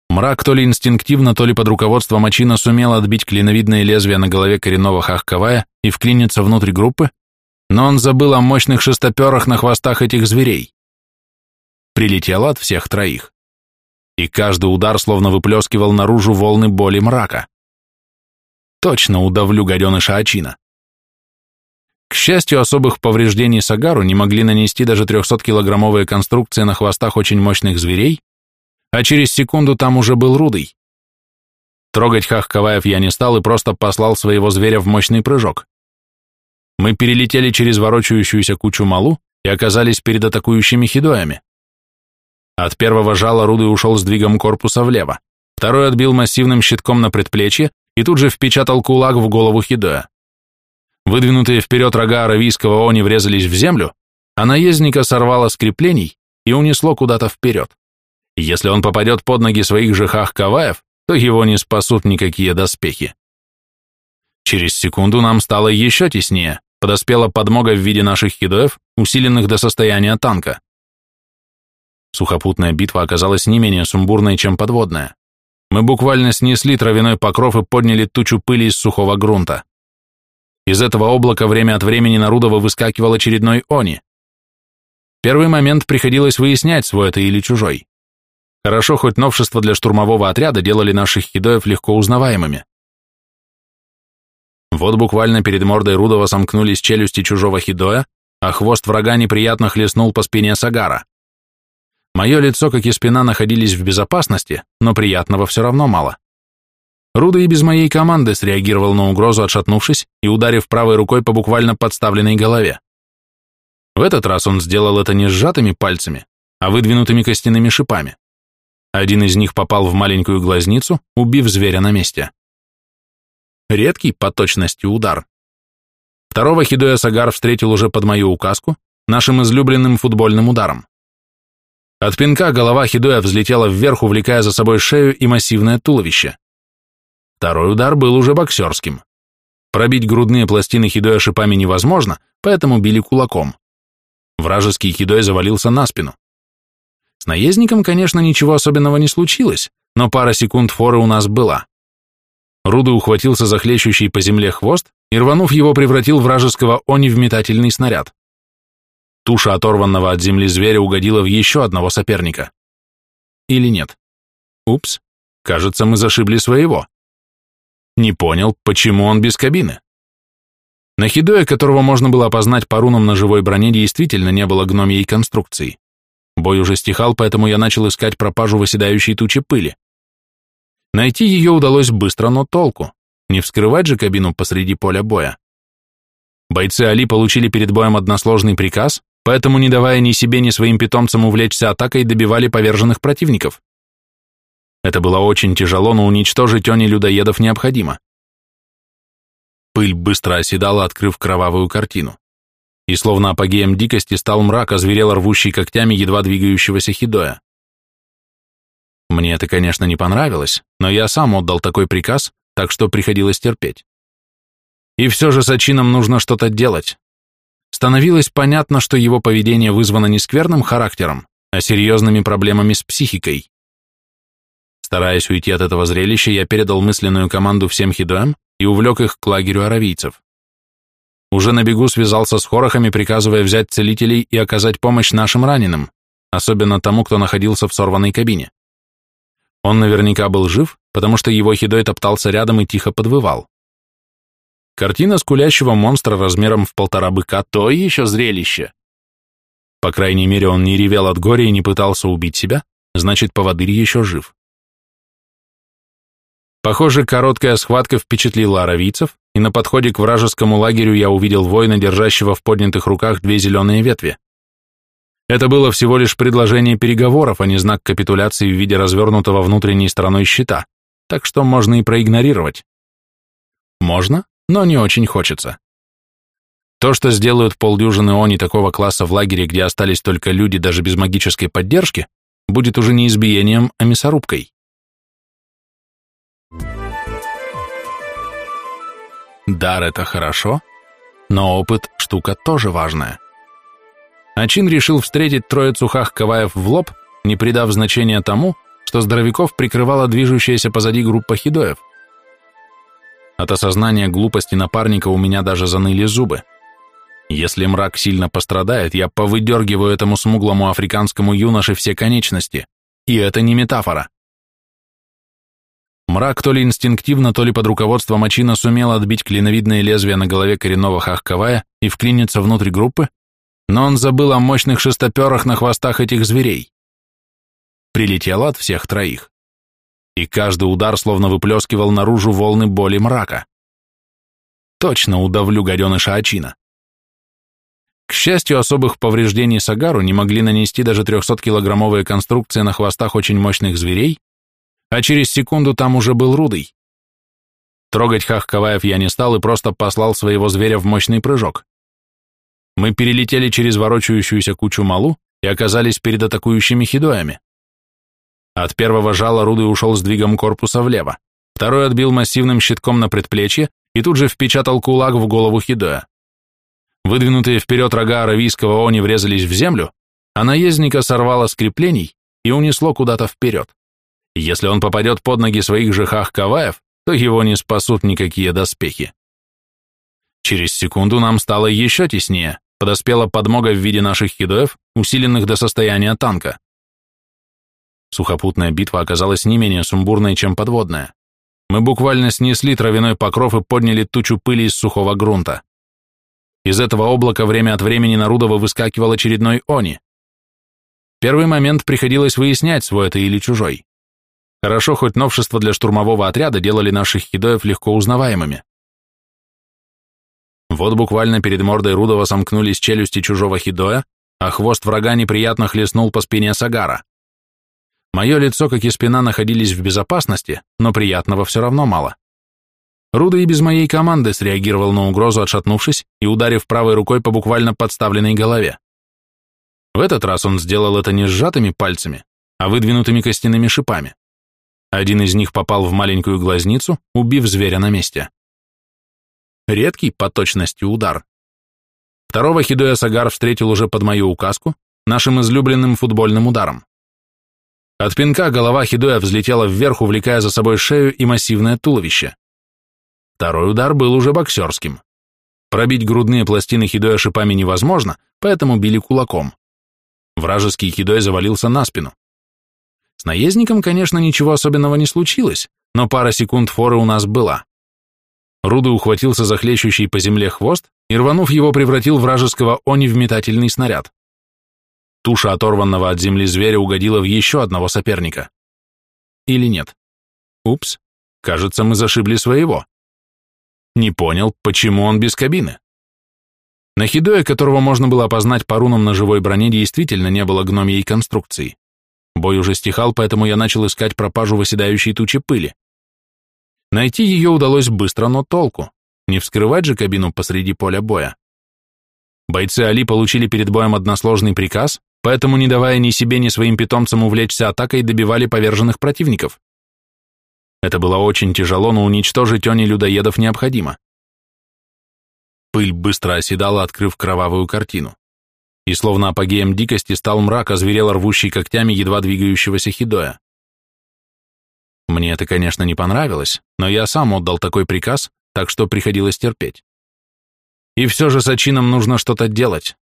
Мрак то ли инстинктивно, то ли под руководством Ачина сумел отбить клиновидное лезвие на голове коренного Хахкавая и вклиниться внутрь группы, но он забыл о мощных шестоперах на хвостах этих зверей. Прилетело от всех троих. И каждый удар словно выплескивал наружу волны боли мрака. Точно удавлю гаденыша Ачина. К счастью, особых повреждений Сагару не могли нанести даже 300-килограммовые конструкции на хвостах очень мощных зверей, а через секунду там уже был Рудый. Трогать Хахкаваев я не стал и просто послал своего зверя в мощный прыжок. Мы перелетели через ворочающуюся кучу малу и оказались перед атакующими хидоями. От первого жала Рудый ушел с двигом корпуса влево, второй отбил массивным щитком на предплечье и тут же впечатал кулак в голову хидоя. Выдвинутые вперед рога аравийского они врезались в землю, а наездника сорвало с креплений и унесло куда-то вперед. Если он попадет под ноги своих же хах-каваев, то его не спасут никакие доспехи. Через секунду нам стало еще теснее, подоспела подмога в виде наших хидоев, усиленных до состояния танка. Сухопутная битва оказалась не менее сумбурной, чем подводная. Мы буквально снесли травяной покров и подняли тучу пыли из сухого грунта. Из этого облака время от времени на Рудова выскакивал очередной они. Первый момент приходилось выяснять, свой это или чужой. Хорошо, хоть новшества для штурмового отряда делали наших хидоев легко узнаваемыми. Вот буквально перед мордой Рудова сомкнулись челюсти чужого хидоя, а хвост врага неприятно хлестнул по спине Сагара. Мое лицо, как и спина, находились в безопасности, но приятного все равно мало. Руда и без моей команды среагировал на угрозу, отшатнувшись и ударив правой рукой по буквально подставленной голове. В этот раз он сделал это не сжатыми пальцами, а выдвинутыми костяными шипами. Один из них попал в маленькую глазницу, убив зверя на месте. Редкий по точности удар. Второго Хидоя Сагар встретил уже под мою указку, нашим излюбленным футбольным ударом. От пинка голова Хидоя взлетела вверх, увлекая за собой шею и массивное туловище. Второй удар был уже боксерским. Пробить грудные пластины Хидоя шипами невозможно, поэтому били кулаком. Вражеский Хидой завалился на спину. С наездником, конечно, ничего особенного не случилось, но пара секунд форы у нас была. Руды ухватился за хлещущий по земле хвост и, рванув его, превратил вражеского они в метательный снаряд. Туша оторванного от земли зверя угодила в еще одного соперника. Или нет? Упс, кажется, мы зашибли своего. Не понял, почему он без кабины. На Хидоя, которого можно было опознать по рунам на живой броне, действительно не было гномьей конструкции. Бой уже стихал, поэтому я начал искать пропажу выседающей тучи пыли. Найти ее удалось быстро, но толку. Не вскрывать же кабину посреди поля боя. Бойцы Али получили перед боем односложный приказ, поэтому, не давая ни себе, ни своим питомцам увлечься атакой, добивали поверженных противников. Это было очень тяжело, но уничтожить они людоедов необходимо. Пыль быстро оседала, открыв кровавую картину и словно апогеем дикости стал мрак, озверел рвущий когтями едва двигающегося хидоя. Мне это, конечно, не понравилось, но я сам отдал такой приказ, так что приходилось терпеть. И все же с Ачином нужно что-то делать. Становилось понятно, что его поведение вызвано не скверным характером, а серьезными проблемами с психикой. Стараясь уйти от этого зрелища, я передал мысленную команду всем хидоям и увлек их к лагерю аравийцев. Уже на бегу связался с хорохами, приказывая взять целителей и оказать помощь нашим раненым, особенно тому, кто находился в сорванной кабине. Он наверняка был жив, потому что его хидой топтался рядом и тихо подвывал. Картина скулящего монстра размером в полтора быка – то еще зрелище. По крайней мере, он не ревел от горя и не пытался убить себя, значит, поводырь еще жив. Похоже, короткая схватка впечатлила аравийцев, и на подходе к вражескому лагерю я увидел воина, держащего в поднятых руках две зеленые ветви. Это было всего лишь предложение переговоров, а не знак капитуляции в виде развернутого внутренней стороной щита, так что можно и проигнорировать. Можно, но не очень хочется. То, что сделают полдюжины они такого класса в лагере, где остались только люди даже без магической поддержки, будет уже не избиением, а мясорубкой. Дар — это хорошо, но опыт — штука тоже важная. Ачин решил встретить троицу хах-каваев в лоб, не придав значения тому, что здоровяков прикрывала движущаяся позади группа хидоев. От осознания глупости напарника у меня даже заныли зубы. Если мрак сильно пострадает, я повыдергиваю этому смуглому африканскому юноше все конечности. И это не метафора. Мрак то ли инстинктивно, то ли под руководством Ачина сумел отбить клиновидное лезвие на голове коренного хахкавая и вклиниться внутрь группы, но он забыл о мощных шестоперах на хвостах этих зверей. Прилетело от всех троих. И каждый удар словно выплескивал наружу волны боли мрака. Точно удавлю гаденыша Ачина. К счастью, особых повреждений Сагару не могли нанести даже 300-килограммовые конструкции на хвостах очень мощных зверей, а через секунду там уже был Рудый. Трогать Хахкаваев я не стал и просто послал своего зверя в мощный прыжок. Мы перелетели через ворочающуюся кучу малу и оказались перед атакующими хидоями. От первого жала Рудый ушел с двигом корпуса влево, второй отбил массивным щитком на предплечье и тут же впечатал кулак в голову хидоя. Выдвинутые вперед рога аравийского они врезались в землю, а наездника сорвало с креплений и унесло куда-то вперед. Если он попадет под ноги своих же хах-каваев, то его не спасут никакие доспехи. Через секунду нам стало еще теснее, подоспела подмога в виде наших хидоев, усиленных до состояния танка. Сухопутная битва оказалась не менее сумбурной, чем подводная. Мы буквально снесли травяной покров и подняли тучу пыли из сухого грунта. Из этого облака время от времени на Рудова выскакивал очередной они. Первый момент приходилось выяснять, свой это или чужой. Хорошо, хоть новшества для штурмового отряда делали наших хидоев легко узнаваемыми. Вот буквально перед мордой Рудова сомкнулись челюсти чужого хидоя, а хвост врага неприятно хлестнул по спине Сагара. Мое лицо, как и спина, находились в безопасности, но приятного все равно мало. Руда и без моей команды среагировал на угрозу, отшатнувшись и ударив правой рукой по буквально подставленной голове. В этот раз он сделал это не сжатыми пальцами, а выдвинутыми костяными шипами. Один из них попал в маленькую глазницу, убив зверя на месте. Редкий по точности удар. Второго Хидоя Сагар встретил уже под мою указку, нашим излюбленным футбольным ударом. От пинка голова Хидоя взлетела вверх, увлекая за собой шею и массивное туловище. Второй удар был уже боксерским. Пробить грудные пластины Хидоя шипами невозможно, поэтому били кулаком. Вражеский Хидой завалился на спину. С наездником, конечно, ничего особенного не случилось, но пара секунд форы у нас была. Руды ухватился за хлещущий по земле хвост и, рванув его, превратил вражеского они в метательный снаряд. Туша оторванного от земли зверя угодила в еще одного соперника. Или нет? Упс, кажется, мы зашибли своего. Не понял, почему он без кабины. На Хидое, которого можно было опознать по рунам на живой броне, действительно не было гномьей конструкции. Бой уже стихал, поэтому я начал искать пропажу выседающей тучи пыли. Найти ее удалось быстро, но толку. Не вскрывать же кабину посреди поля боя. Бойцы Али получили перед боем односложный приказ, поэтому, не давая ни себе, ни своим питомцам увлечься атакой, добивали поверженных противников. Это было очень тяжело, но уничтожить они людоедов необходимо. Пыль быстро оседала, открыв кровавую картину. И словно апогеем дикости стал мрак, озверел рвущий когтями едва двигающегося хидоя. Мне это, конечно, не понравилось, но я сам отдал такой приказ, так что приходилось терпеть. И все же с Ачином нужно что-то делать.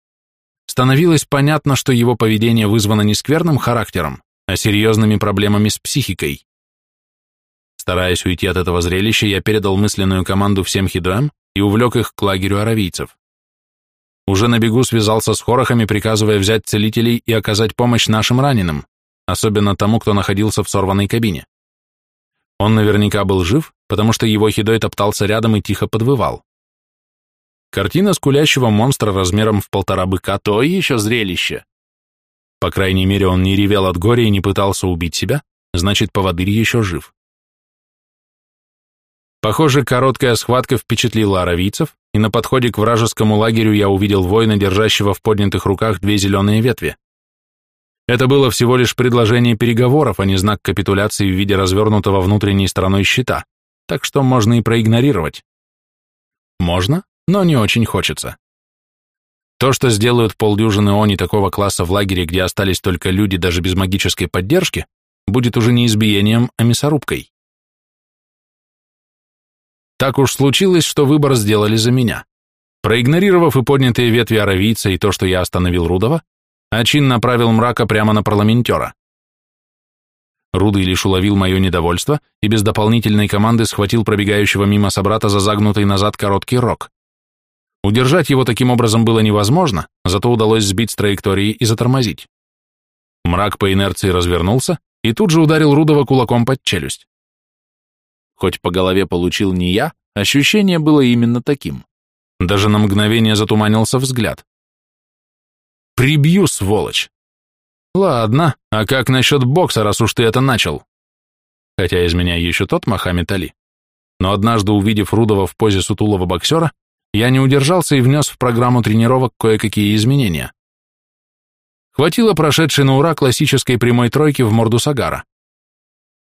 Становилось понятно, что его поведение вызвано не скверным характером, а серьезными проблемами с психикой. Стараясь уйти от этого зрелища, я передал мысленную команду всем хидоям и увлек их к лагерю аравийцев. Уже на бегу связался с хорохами, приказывая взять целителей и оказать помощь нашим раненым, особенно тому, кто находился в сорванной кабине. Он наверняка был жив, потому что его хидой топтался рядом и тихо подвывал. Картина скулящего монстра размером в полтора быка – то еще зрелище. По крайней мере, он не ревел от горя и не пытался убить себя, значит, поводырь еще жив. Похоже, короткая схватка впечатлила аравийцев, и на подходе к вражескому лагерю я увидел воина, держащего в поднятых руках две зеленые ветви. Это было всего лишь предложение переговоров, а не знак капитуляции в виде развернутого внутренней стороной щита, так что можно и проигнорировать. Можно, но не очень хочется. То, что сделают полдюжины они такого класса в лагере, где остались только люди даже без магической поддержки, будет уже не избиением, а мясорубкой. Так уж случилось, что выбор сделали за меня. Проигнорировав и поднятые ветви аравийца и то, что я остановил Рудова, Ачин направил мрака прямо на парламентера. Рудый лишь уловил мое недовольство и без дополнительной команды схватил пробегающего мимо собрата за загнутый назад короткий рог. Удержать его таким образом было невозможно, зато удалось сбить с траектории и затормозить. Мрак по инерции развернулся и тут же ударил Рудова кулаком под челюсть. Хоть по голове получил не я, ощущение было именно таким. Даже на мгновение затуманился взгляд. «Прибью, сволочь!» «Ладно, а как насчет бокса, раз уж ты это начал?» Хотя из меня еще тот Мохаммед Али. Но однажды, увидев Рудова в позе сутулого боксера, я не удержался и внес в программу тренировок кое-какие изменения. Хватило прошедшей на ура классической прямой тройки в морду Сагара.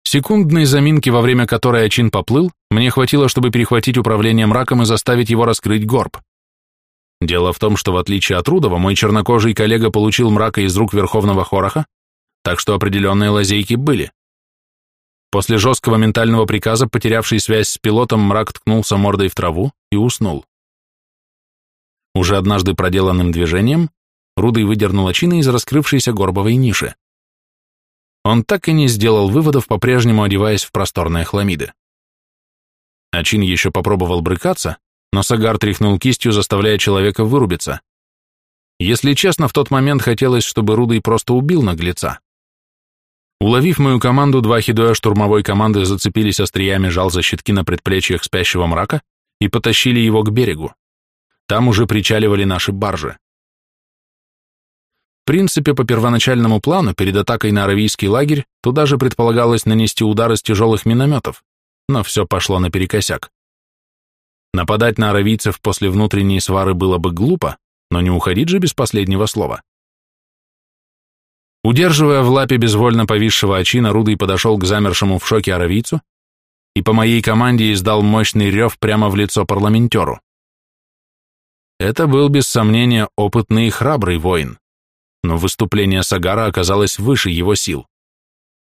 Секундной заминки, во время которой Ачин поплыл, мне хватило, чтобы перехватить управление мраком и заставить его раскрыть горб. Дело в том, что в отличие от Рудова, мой чернокожий коллега получил мрака из рук Верховного Хороха, так что определенные лазейки были. После жесткого ментального приказа, потерявший связь с пилотом, мрак ткнулся мордой в траву и уснул. Уже однажды проделанным движением Рудый выдернул очины из раскрывшейся горбовой ниши. Он так и не сделал выводов, по-прежнему одеваясь в просторные хламиды. Ачин еще попробовал брыкаться, но Сагар тряхнул кистью, заставляя человека вырубиться. Если честно, в тот момент хотелось, чтобы Рудый просто убил наглеца. Уловив мою команду, два хидоя штурмовой команды зацепились остриями жал за щитки на предплечьях спящего мрака и потащили его к берегу. Там уже причаливали наши баржи. В принципе, по первоначальному плану, перед атакой на аравийский лагерь, туда же предполагалось нанести удар из тяжелых минометов, но все пошло наперекосяк. Нападать на аравийцев после внутренней свары было бы глупо, но не уходить же без последнего слова. Удерживая в лапе безвольно повисшего очина, Рудый подошел к замершему в шоке аравийцу и по моей команде издал мощный рев прямо в лицо парламентеру. Это был, без сомнения, опытный и храбрый воин, но выступление Сагара оказалось выше его сил.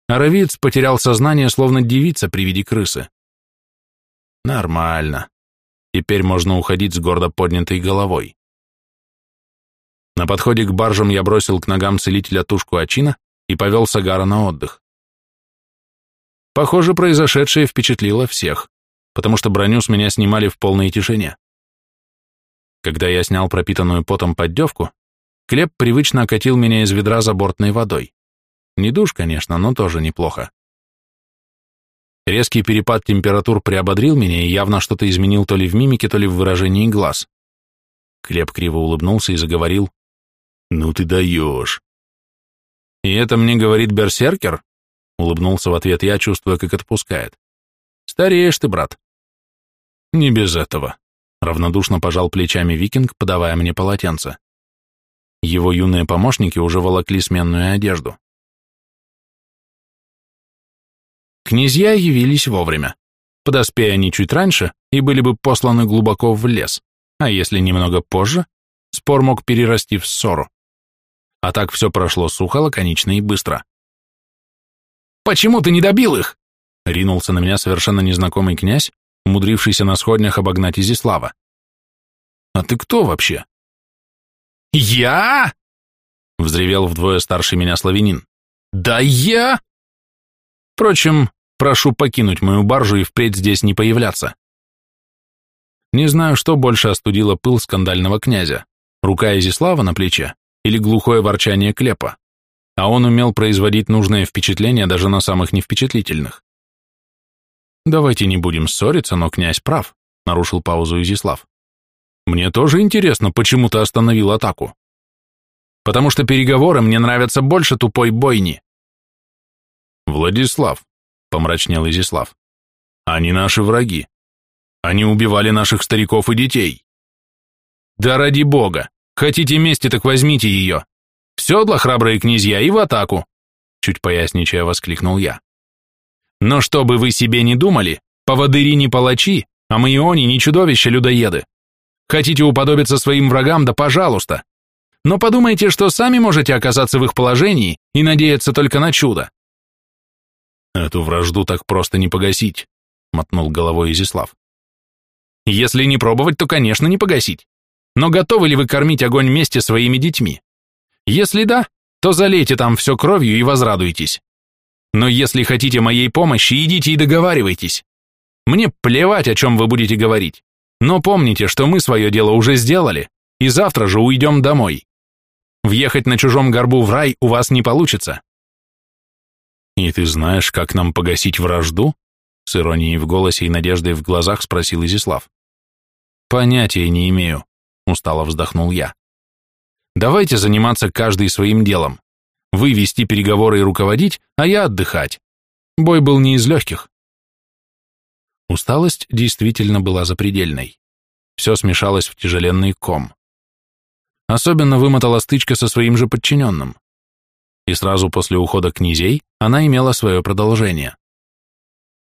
Аравиец потерял сознание, словно девица при виде крысы. Нормально. Теперь можно уходить с гордо поднятой головой. На подходе к баржам я бросил к ногам целителя тушку Ачина и повел Сагара на отдых. Похоже, произошедшее впечатлило всех, потому что броню с меня снимали в полной тишине. Когда я снял пропитанную потом поддевку, Клеп привычно окатил меня из ведра забортной водой. Не душ, конечно, но тоже неплохо. Резкий перепад температур приободрил меня и явно что-то изменил то ли в мимике, то ли в выражении глаз. Клеп криво улыбнулся и заговорил. «Ну ты даешь!» «И это мне говорит берсеркер?» Улыбнулся в ответ я, чувствуя, как отпускает. «Стареешь ты, брат». «Не без этого», Равнодушно пожал плечами викинг, подавая мне полотенце. Его юные помощники уже волокли сменную одежду. Князья явились вовремя. Подоспея они чуть раньше и были бы посланы глубоко в лес, а если немного позже, спор мог перерасти в ссору. А так все прошло сухо, лаконично и быстро. «Почему ты не добил их?» — ринулся на меня совершенно незнакомый князь, умудрившийся на сходнях обогнать Изислава. «А ты кто вообще?» «Я?» — взревел вдвое старший меня славянин. «Да я!» Впрочем, прошу покинуть мою баржу и впредь здесь не появляться. Не знаю, что больше остудило пыл скандального князя, рука Изислава на плече или глухое ворчание Клепа, а он умел производить нужное впечатление даже на самых невпечатлительных. «Давайте не будем ссориться, но князь прав», — нарушил паузу Изислав. «Мне тоже интересно, почему ты остановил атаку. Потому что переговоры мне нравятся больше тупой бойни». «Владислав», — помрачнел Изислав, — «они наши враги. Они убивали наших стариков и детей. Да ради бога! Хотите мести, так возьмите ее! В седла, храбрые князья, и в атаку!» Чуть поясничая воскликнул я. «Но что бы вы себе не думали, поводыри не палачи, а мы иони не чудовища-людоеды. Хотите уподобиться своим врагам, да пожалуйста. Но подумайте, что сами можете оказаться в их положении и надеяться только на чудо. Эту вражду так просто не погасить, мотнул головой Изислав. Если не пробовать, то, конечно, не погасить. Но готовы ли вы кормить огонь вместе своими детьми? Если да, то залейте там все кровью и возрадуйтесь. Но если хотите моей помощи, идите и договаривайтесь. Мне плевать, о чем вы будете говорить. Но помните, что мы свое дело уже сделали, и завтра же уйдем домой. Въехать на чужом горбу в рай у вас не получится. И ты знаешь, как нам погасить вражду? С иронией в голосе и надеждой в глазах спросил Изислав. Понятия не имею, устало вздохнул я. Давайте заниматься каждый своим делом. Вы вести переговоры и руководить, а я отдыхать. Бой был не из легких. Усталость действительно была запредельной. Все смешалось в тяжеленный ком. Особенно вымотала стычка со своим же подчиненным. И сразу после ухода князей она имела свое продолжение.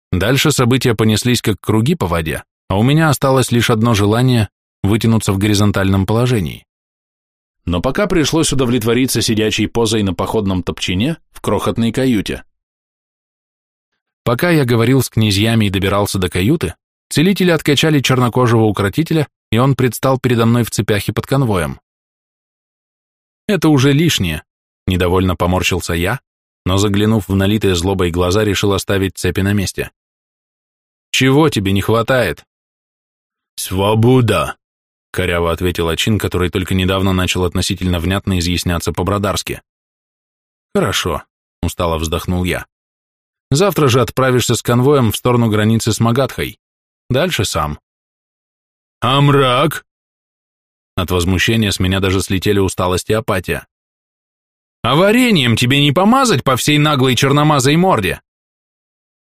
Дальше события понеслись как круги по воде, а у меня осталось лишь одно желание вытянуться в горизонтальном положении. Но пока пришлось удовлетвориться сидячей позой на походном топчине в крохотной каюте. Пока я говорил с князьями и добирался до каюты, целители откачали чернокожего укротителя, и он предстал передо мной в цепях и под конвоем. Это уже лишнее, недовольно поморщился я, но заглянув в налитые злобой глаза, решил оставить цепи на месте. Чего тебе не хватает? Свобода, коряво ответил Ачин, который только недавно начал относительно внятно изъясняться по-бродарски. Хорошо, устало вздохнул я. Завтра же отправишься с конвоем в сторону границы с Магадхой. Дальше сам. А мрак? От возмущения с меня даже слетели усталость и апатия. «А вареньем тебе не помазать по всей наглой черномазой морде?»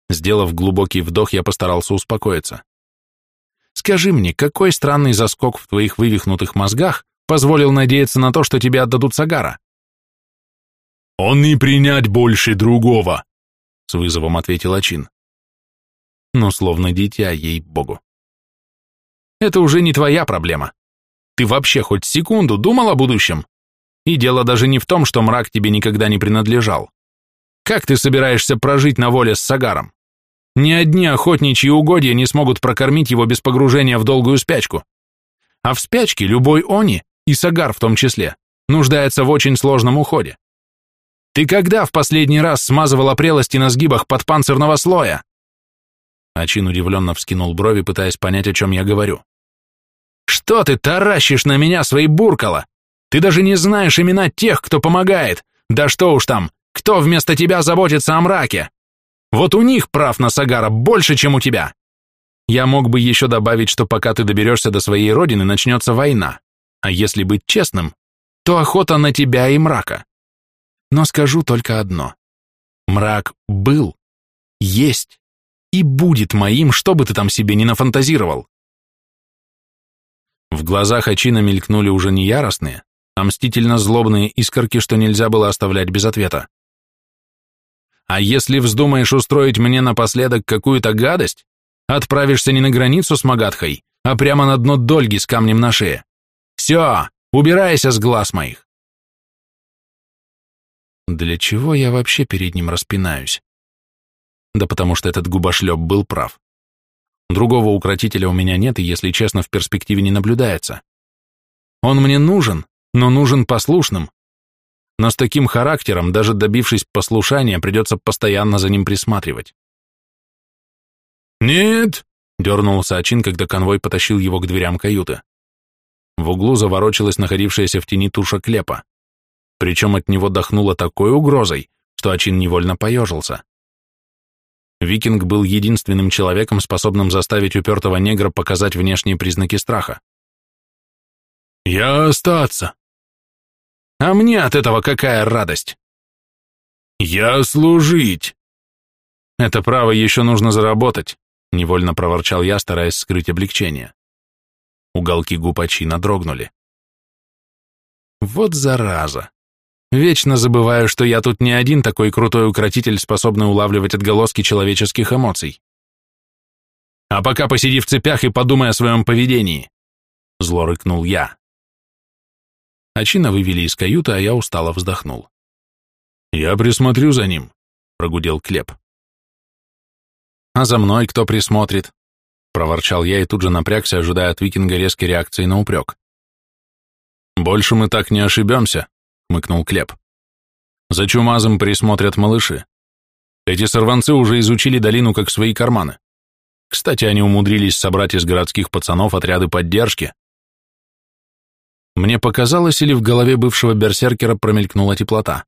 Сделав глубокий вдох, я постарался успокоиться. «Скажи мне, какой странный заскок в твоих вывихнутых мозгах позволил надеяться на то, что тебе отдадут Сагара?» «Он не принять больше другого», — с вызовом ответил Ачин. Ну, словно дитя, ей-богу. «Это уже не твоя проблема. Ты вообще хоть секунду думал о будущем? И дело даже не в том, что мрак тебе никогда не принадлежал. Как ты собираешься прожить на воле с Сагаром? Ни одни охотничьи угодья не смогут прокормить его без погружения в долгую спячку. А в спячке любой они, и Сагар в том числе, нуждается в очень сложном уходе. Ты когда в последний раз смазывал опрелости на сгибах под панцирного слоя? Ачин удивленно вскинул брови, пытаясь понять, о чем я говорю. Что ты таращишь на меня свои буркала? Ты даже не знаешь имена тех, кто помогает. Да что уж там, кто вместо тебя заботится о мраке? Вот у них прав на Сагара больше, чем у тебя. Я мог бы еще добавить, что пока ты доберешься до своей родины, начнется война. А если быть честным, то охота на тебя и мрака. Но скажу только одно. Мрак был, есть и будет моим, что бы ты там себе не нафантазировал. В глазах Ачина мелькнули уже не яростные, а мстительно злобные искорки, что нельзя было оставлять без ответа. А если вздумаешь устроить мне напоследок какую-то гадость, отправишься не на границу с Магадхой, а прямо на дно Дольги с камнем на шее. Все, убирайся с глаз моих. Для чего я вообще перед ним распинаюсь? Да потому что этот губошлеп был прав. Другого укротителя у меня нет и, если честно, в перспективе не наблюдается. Он мне нужен, но нужен послушным. Но с таким характером, даже добившись послушания, придется постоянно за ним присматривать. «Нет!» — дернулся Ачин, когда конвой потащил его к дверям каюты. В углу заворочилась находившаяся в тени туша клепа. Причем от него дохнуло такой угрозой, что Ачин невольно поежился. Викинг был единственным человеком, способным заставить упертого негра показать внешние признаки страха. «Я остаться!» «А мне от этого какая радость!» «Я служить!» «Это право еще нужно заработать», — невольно проворчал я, стараясь скрыть облегчение. Уголки губ Ачина дрогнули. Вот зараза. Вечно забываю, что я тут не один такой крутой укротитель, способный улавливать отголоски человеческих эмоций. А пока посиди в цепях и подумай о своем поведении. Зло рыкнул я. Ачина вывели из каюты, а я устало вздохнул. «Я присмотрю за ним», — прогудел Клеп. «А за мной кто присмотрит?» — проворчал я и тут же напрягся, ожидая от викинга резкой реакции на упрек. «Больше мы так не ошибемся», — хмыкнул Клеп. «За чумазом присмотрят малыши. Эти сорванцы уже изучили долину как свои карманы. Кстати, они умудрились собрать из городских пацанов отряды поддержки. Мне показалось, или в голове бывшего берсеркера промелькнула теплота.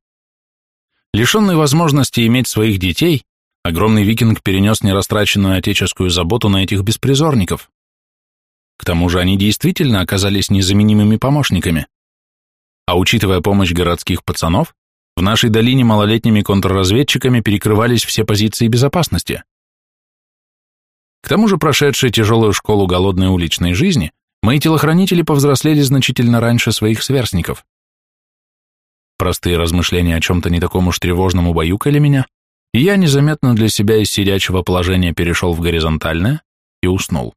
Лишенный возможности иметь своих детей, огромный викинг перенес нерастраченную отеческую заботу на этих беспризорников. К тому же они действительно оказались незаменимыми помощниками. А учитывая помощь городских пацанов, в нашей долине малолетними контрразведчиками перекрывались все позиции безопасности. К тому же прошедшие тяжелую школу голодной уличной жизни, мои телохранители повзрослели значительно раньше своих сверстников. Простые размышления о чем-то не таком уж тревожном убаюкали меня, и я незаметно для себя из сидячего положения перешел в горизонтальное и уснул.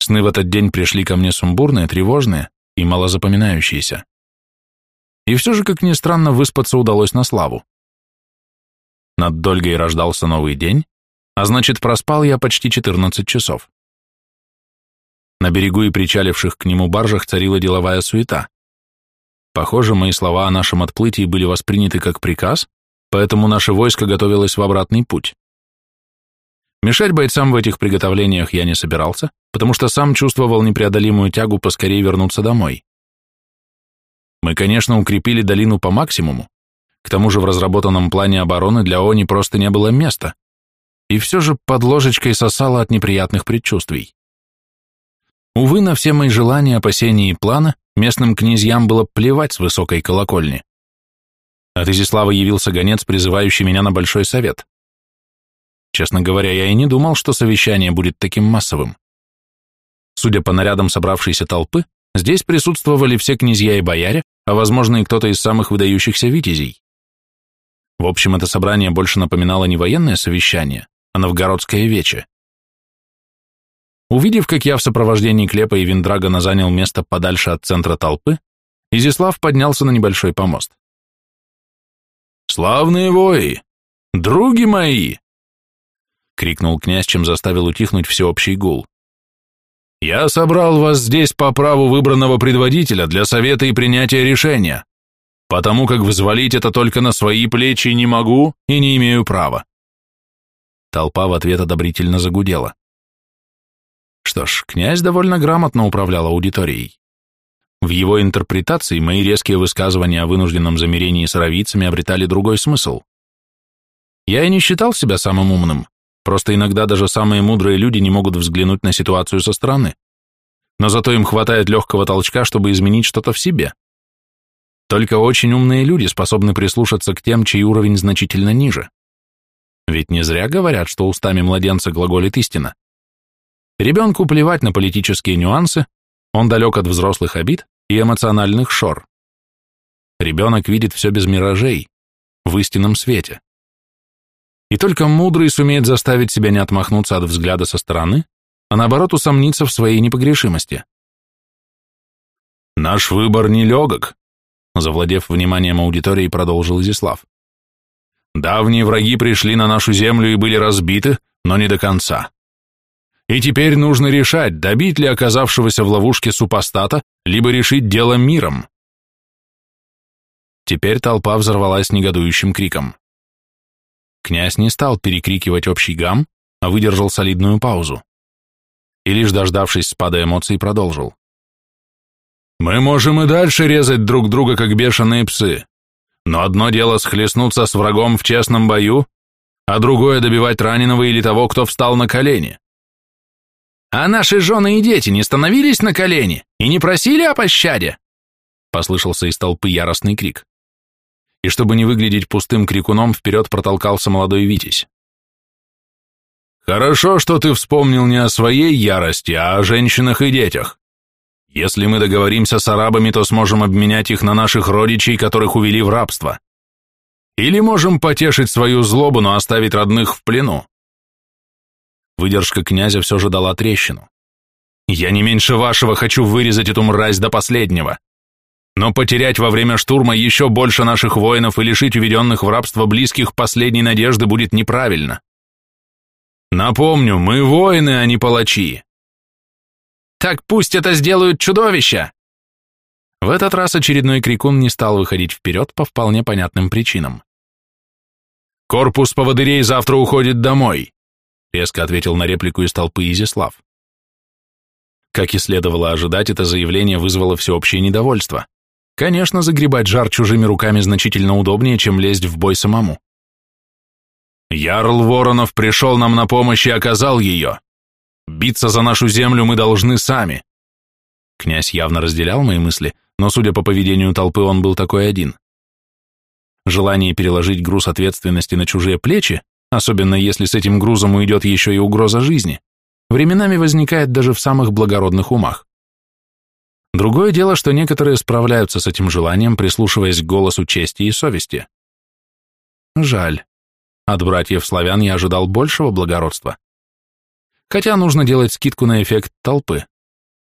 Сны в этот день пришли ко мне сумбурные, тревожные и малозапоминающиеся. И все же, как ни странно, выспаться удалось на славу. Над Дольгой рождался новый день, а значит, проспал я почти 14 часов. На берегу и причаливших к нему баржах царила деловая суета. Похоже, мои слова о нашем отплытии были восприняты как приказ, поэтому наше войско готовилось в обратный путь. Мешать бойцам в этих приготовлениях я не собирался, потому что сам чувствовал непреодолимую тягу поскорее вернуться домой. Мы, конечно, укрепили долину по максимуму, к тому же в разработанном плане обороны для Они просто не было места, и все же под ложечкой сосало от неприятных предчувствий. Увы, на все мои желания, опасения и планы местным князьям было плевать с высокой колокольни. От Изислава явился гонец, призывающий меня на большой совет. Честно говоря, я и не думал, что совещание будет таким массовым. Судя по нарядам собравшейся толпы, здесь присутствовали все князья и бояре, а возможно и кто-то из самых выдающихся витязей. В общем, это собрание больше напоминало не военное совещание, а новгородское вече. Увидев, как я в сопровождении Клепа и Виндрагона занял место подальше от центра толпы, Изяслав поднялся на небольшой помост. «Славные вои! Други мои!» — крикнул князь, чем заставил утихнуть всеобщий гул. «Я собрал вас здесь по праву выбранного предводителя для совета и принятия решения, потому как взвалить это только на свои плечи не могу и не имею права. Толпа в ответ одобрительно загудела. Что ж, князь довольно грамотно управлял аудиторией. В его интерпретации мои резкие высказывания о вынужденном замерении с аравийцами обретали другой смысл. Я и не считал себя самым умным, просто иногда даже самые мудрые люди не могут взглянуть на ситуацию со стороны. Но зато им хватает легкого толчка, чтобы изменить что-то в себе. Только очень умные люди способны прислушаться к тем, чей уровень значительно ниже. Ведь не зря говорят, что устами младенца глаголит истина. Ребенку плевать на политические нюансы, он далек от взрослых обид и эмоциональных шор. Ребенок видит все без миражей, в истинном свете. И только мудрый сумеет заставить себя не отмахнуться от взгляда со стороны, а наоборот усомниться в своей непогрешимости. «Наш выбор нелегок», — завладев вниманием аудитории, продолжил Изяслав. Давние враги пришли на нашу землю и были разбиты, но не до конца. И теперь нужно решать, добить ли оказавшегося в ловушке супостата, либо решить дело миром. Теперь толпа взорвалась негодующим криком. Князь не стал перекрикивать общий гам, а выдержал солидную паузу. И лишь дождавшись спада эмоций, продолжил. «Мы можем и дальше резать друг друга, как бешеные псы, но одно дело схлестнуться с врагом в честном бою, а другое добивать раненого или того, кто встал на колени. А наши жены и дети не становились на колени и не просили о пощаде? Послышался из толпы яростный крик. И чтобы не выглядеть пустым крикуном, вперед протолкался молодой Витязь. Хорошо, что ты вспомнил не о своей ярости, а о женщинах и детях. Если мы договоримся с арабами, то сможем обменять их на наших родичей, которых увели в рабство. Или можем потешить свою злобу, но оставить родных в плену. Выдержка князя все же дала трещину. Я не меньше вашего хочу вырезать эту мразь до последнего. Но потерять во время штурма еще больше наших воинов и лишить уведенных в рабство близких последней надежды будет неправильно. Напомню, мы воины, а не палачи. Так пусть это сделают чудовища! В этот раз очередной крикун не стал выходить вперед по вполне понятным причинам. «Корпус поводырей завтра уходит домой», — резко ответил на реплику из толпы Изяслав. Как и следовало ожидать, это заявление вызвало всеобщее недовольство. Конечно, загребать жар чужими руками значительно удобнее, чем лезть в бой самому. Ярл Воронов пришел нам на помощь и оказал ее. Биться за нашу землю мы должны сами. Князь явно разделял мои мысли, но, судя по поведению толпы, он был такой один. Желание переложить груз ответственности на чужие плечи, особенно если с этим грузом уйдет еще и угроза жизни, временами возникает даже в самых благородных умах. Другое дело, что некоторые справляются с этим желанием, прислушиваясь к голосу чести и совести. Жаль. От братьев-славян я ожидал большего благородства. Хотя нужно делать скидку на эффект толпы.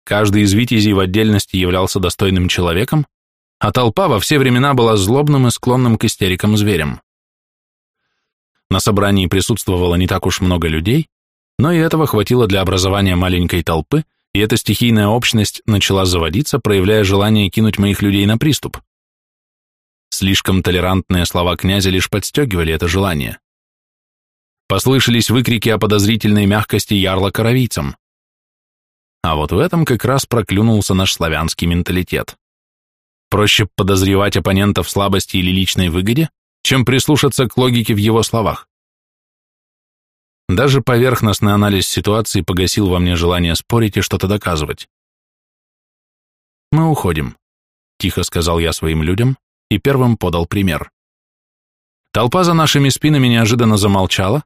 Каждый из витязей в отдельности являлся достойным человеком, а толпа во все времена была злобным и склонным к истерикам зверем. На собрании присутствовало не так уж много людей, но и этого хватило для образования маленькой толпы, и эта стихийная общность начала заводиться, проявляя желание кинуть моих людей на приступ. Слишком толерантные слова князя лишь подстегивали это желание. Послышались выкрики о подозрительной мягкости ярла коровийцам. А вот в этом как раз проклюнулся наш славянский менталитет. Проще подозревать оппонента в слабости или личной выгоде, чем прислушаться к логике в его словах. Даже поверхностный анализ ситуации погасил во мне желание спорить и что-то доказывать. «Мы уходим», — тихо сказал я своим людям и первым подал пример. Толпа за нашими спинами неожиданно замолчала,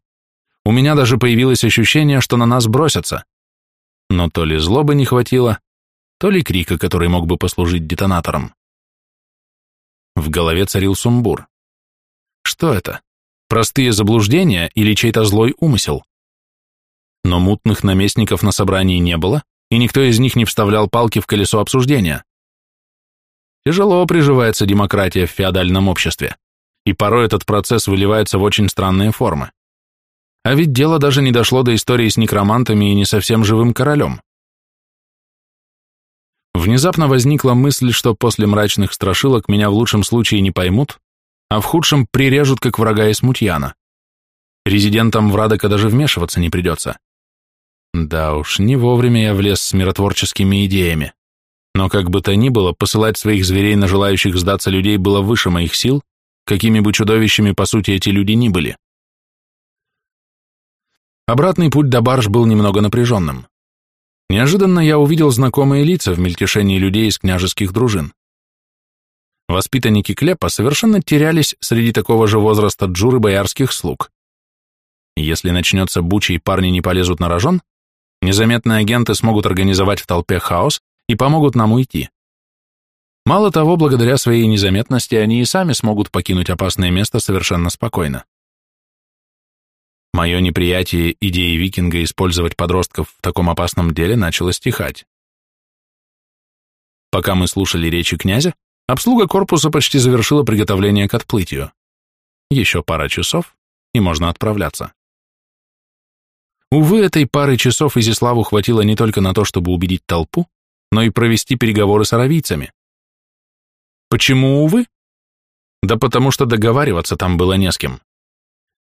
у меня даже появилось ощущение, что на нас бросятся. Но то ли злобы не хватило, то ли крика, который мог бы послужить детонатором. В голове царил сумбур. Что это? Простые заблуждения или чей-то злой умысел? Но мутных наместников на собрании не было, и никто из них не вставлял палки в колесо обсуждения. Тяжело приживается демократия в феодальном обществе, и порой этот процесс выливается в очень странные формы. А ведь дело даже не дошло до истории с некромантами и не совсем живым королем. Внезапно возникла мысль, что после мрачных страшилок меня в лучшем случае не поймут, а в худшем прирежут как врага и смутьяна. Резидентам Врадока даже вмешиваться не придется. Да уж, не вовремя я влез с миротворческими идеями. Но как бы то ни было, посылать своих зверей на желающих сдаться людей было выше моих сил, какими бы чудовищами по сути эти люди ни были. Обратный путь до барж был немного напряженным. Неожиданно я увидел знакомые лица в мельтешении людей из княжеских дружин. Воспитанники Клепа совершенно терялись среди такого же возраста джуры боярских слуг. Если начнется буча и парни не полезут на рожон, незаметные агенты смогут организовать в толпе хаос и помогут нам уйти. Мало того, благодаря своей незаметности они и сами смогут покинуть опасное место совершенно спокойно. Мое неприятие идеи викинга использовать подростков в таком опасном деле начало стихать. Пока мы слушали речи князя, обслуга корпуса почти завершила приготовление к отплытию. Еще пара часов, и можно отправляться. Увы, этой пары часов Изиславу хватило не только на то, чтобы убедить толпу, но и провести переговоры с аравийцами. Почему, увы? Да потому что договариваться там было не с кем.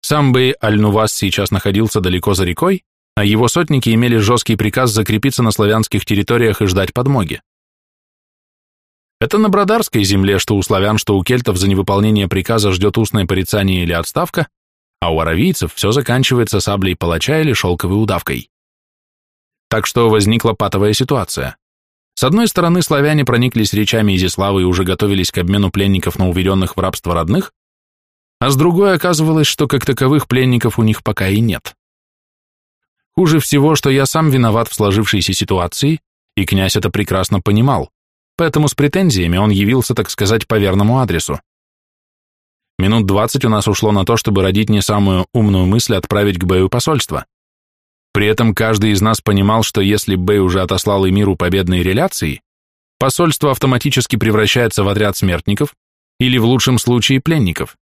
Сам Бей Аль-Нувас сейчас находился далеко за рекой, а его сотники имели жесткий приказ закрепиться на славянских территориях и ждать подмоги. Это на Бродарской земле, что у славян, что у кельтов за невыполнение приказа ждет устное порицание или отставка, а у аравийцев все заканчивается саблей палача или шелковой удавкой. Так что возникла патовая ситуация. С одной стороны, славяне прониклись речами Изиславы и уже готовились к обмену пленников на уведенных в рабство родных, а с другой оказывалось, что как таковых пленников у них пока и нет. Хуже всего, что я сам виноват в сложившейся ситуации, и князь это прекрасно понимал, поэтому с претензиями он явился, так сказать, по верному адресу. Минут двадцать у нас ушло на то, чтобы родить не самую умную мысль отправить к Бэю посольство. При этом каждый из нас понимал, что если Бэй уже отослал Эмиру победные реляции, посольство автоматически превращается в отряд смертников или, в лучшем случае, пленников.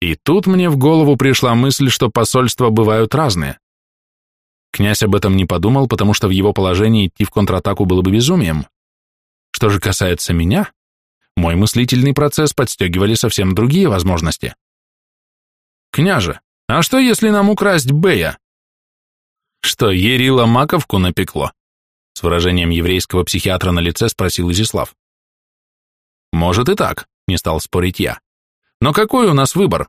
И тут мне в голову пришла мысль, что посольства бывают разные. Князь об этом не подумал, потому что в его положении идти в контратаку было бы безумием. Что же касается меня, мой мыслительный процесс подстегивали совсем другие возможности. «Княже, а что, если нам украсть Бэя?» «Что, Ерила маковку напекло?» С выражением еврейского психиатра на лице спросил Изислав. «Может и так», — не стал спорить я. «Но какой у нас выбор?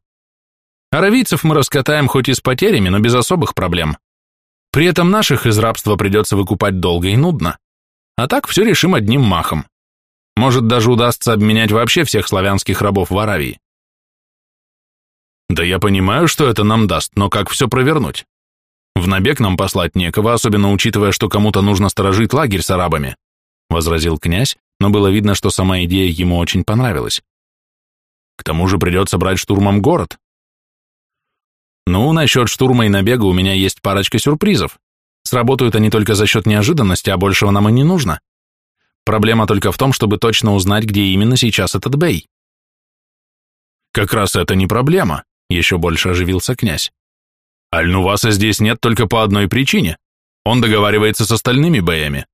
Аравийцев мы раскатаем хоть и с потерями, но без особых проблем. При этом наших из рабства придется выкупать долго и нудно. А так все решим одним махом. Может, даже удастся обменять вообще всех славянских рабов в Аравии. Да я понимаю, что это нам даст, но как все провернуть? В набег нам послать некого, особенно учитывая, что кому-то нужно сторожить лагерь с арабами, возразил князь, но было видно, что сама идея ему очень понравилась. К тому же придется брать штурмом город. Ну, насчет штурма и набега у меня есть парочка сюрпризов. Сработают они только за счет неожиданности, а большего нам и не нужно. Проблема только в том, чтобы точно узнать, где именно сейчас этот Бэй. Как раз это не проблема, еще больше оживился князь. Альнуваса здесь нет только по одной причине. Он договаривается с остальными Бэями.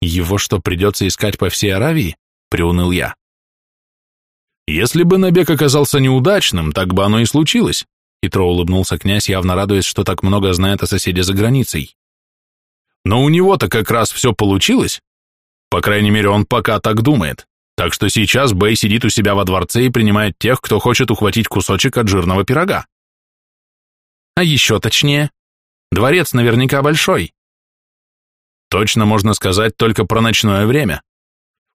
Его что, придется искать по всей Аравии? Приуныл я. Если бы набег оказался неудачным, так бы оно и случилось. Хитро улыбнулся князь, явно радуясь, что так много знает о соседе за границей. Но у него-то как раз все получилось. По крайней мере, он пока так думает. Так что сейчас Бэй сидит у себя во дворце и принимает тех, кто хочет ухватить кусочек от жирного пирога. А еще точнее, дворец наверняка большой. Точно можно сказать только про ночное время.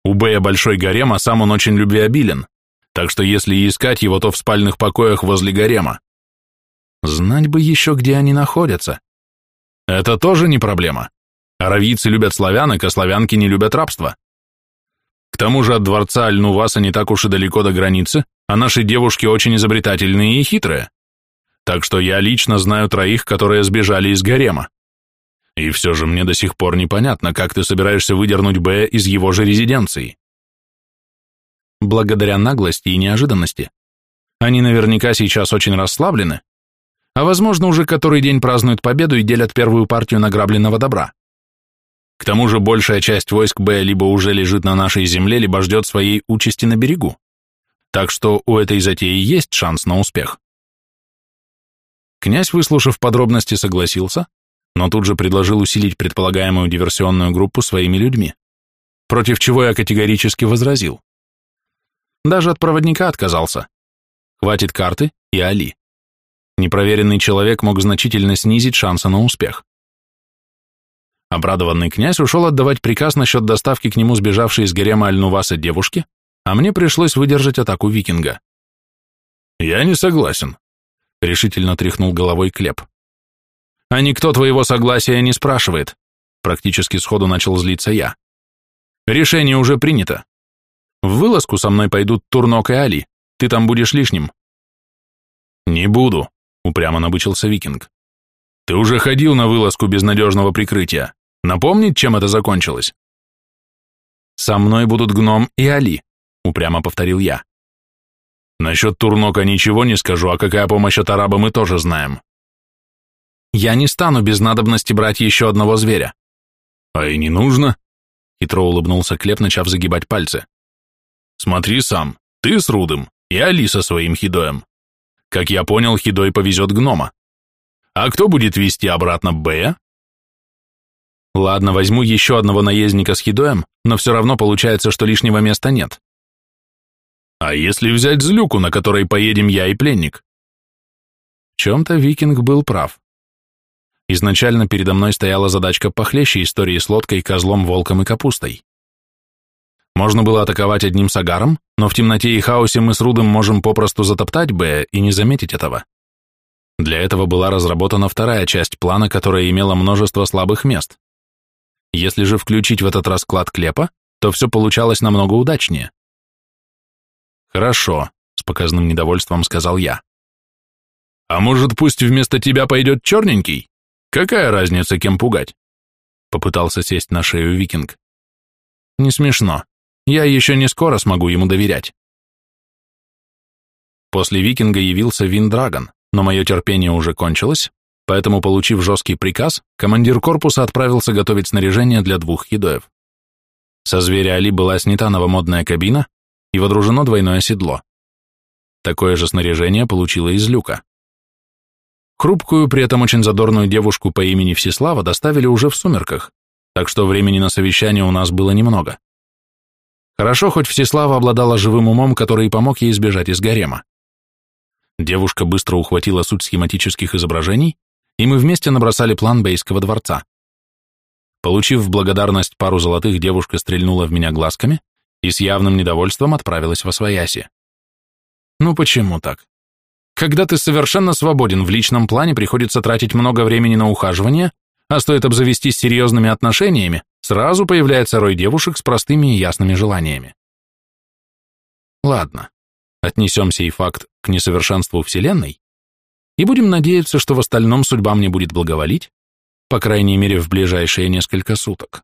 У Бэя большой гарем, а сам он очень любвеобилен. Так что если искать его, то в спальных покоях возле гарема. Знать бы еще, где они находятся. Это тоже не проблема. Аравийцы любят славянок, а славянки не любят рабство. К тому же от дворца Аль-Нуваса не так уж и далеко до границы, а наши девушки очень изобретательные и хитрые. Так что я лично знаю троих, которые сбежали из гарема. И все же мне до сих пор непонятно, как ты собираешься выдернуть Б из его же резиденции. Благодаря наглости и неожиданности. Они наверняка сейчас очень расслаблены, а возможно уже который день празднуют победу и делят первую партию награбленного добра. К тому же большая часть войск Б либо уже лежит на нашей земле, либо ждет своей участи на берегу. Так что у этой затеи есть шанс на успех. Князь, выслушав подробности, согласился, но тут же предложил усилить предполагаемую диверсионную группу своими людьми, против чего я категорически возразил. Даже от проводника отказался. Хватит карты и Али. Непроверенный человек мог значительно снизить шансы на успех. Обрадованный князь ушел отдавать приказ насчет доставки к нему сбежавшей из гарема Альнуваса девушки, а мне пришлось выдержать атаку викинга. «Я не согласен», — решительно тряхнул головой Клеп. «А никто твоего согласия не спрашивает», — практически сходу начал злиться я. «Решение уже принято. В вылазку со мной пойдут Турнок и Али, ты там будешь лишним». «Не буду», — упрямо набычился викинг. «Ты уже ходил на вылазку без надежного прикрытия. Напомнить, чем это закончилось? «Со мной будут гном и Али», — упрямо повторил я. «Насчет Турнока ничего не скажу, а какая помощь от араба мы тоже знаем». «Я не стану без надобности брать еще одного зверя». «А и не нужно», — хитро улыбнулся Клеп, начав загибать пальцы. «Смотри сам, ты с Рудым и Али со своим Хидоем. Как я понял, Хидой повезет гнома. А кто будет вести обратно Бэя?» Ладно, возьму еще одного наездника с хидоем, но все равно получается, что лишнего места нет. А если взять злюку, на которой поедем я и пленник? В чем-то викинг был прав. Изначально передо мной стояла задачка похлеще истории с лодкой, козлом, волком и капустой. Можно было атаковать одним сагаром, но в темноте и хаосе мы с Рудом можем попросту затоптать Б и не заметить этого. Для этого была разработана вторая часть плана, которая имела множество слабых мест. Если же включить в этот расклад клепа, то все получалось намного удачнее. «Хорошо», — с показным недовольством сказал я. «А может, пусть вместо тебя пойдет черненький? Какая разница, кем пугать?» Попытался сесть на шею викинг. «Не смешно. Я еще не скоро смогу ему доверять». После викинга явился Виндрагон, но мое терпение уже кончилось, поэтому, получив жесткий приказ, командир корпуса отправился готовить снаряжение для двух хидоев. Со зверя Али была снята новомодная кабина и водружено двойное седло. Такое же снаряжение получила из люка. Хрупкую, при этом очень задорную девушку по имени Всеслава доставили уже в сумерках, так что времени на совещание у нас было немного. Хорошо, хоть Всеслава обладала живым умом, который помог ей избежать из гарема. Девушка быстро ухватила суть схематических изображений, и мы вместе набросали план Бейского дворца. Получив в благодарность пару золотых, девушка стрельнула в меня глазками и с явным недовольством отправилась во свояси. Ну почему так? Когда ты совершенно свободен в личном плане, приходится тратить много времени на ухаживание, а стоит обзавестись серьезными отношениями, сразу появляется рой девушек с простыми и ясными желаниями. Ладно, отнесем сей факт к несовершенству Вселенной и будем надеяться, что в остальном судьба мне будет благоволить, по крайней мере, в ближайшие несколько суток.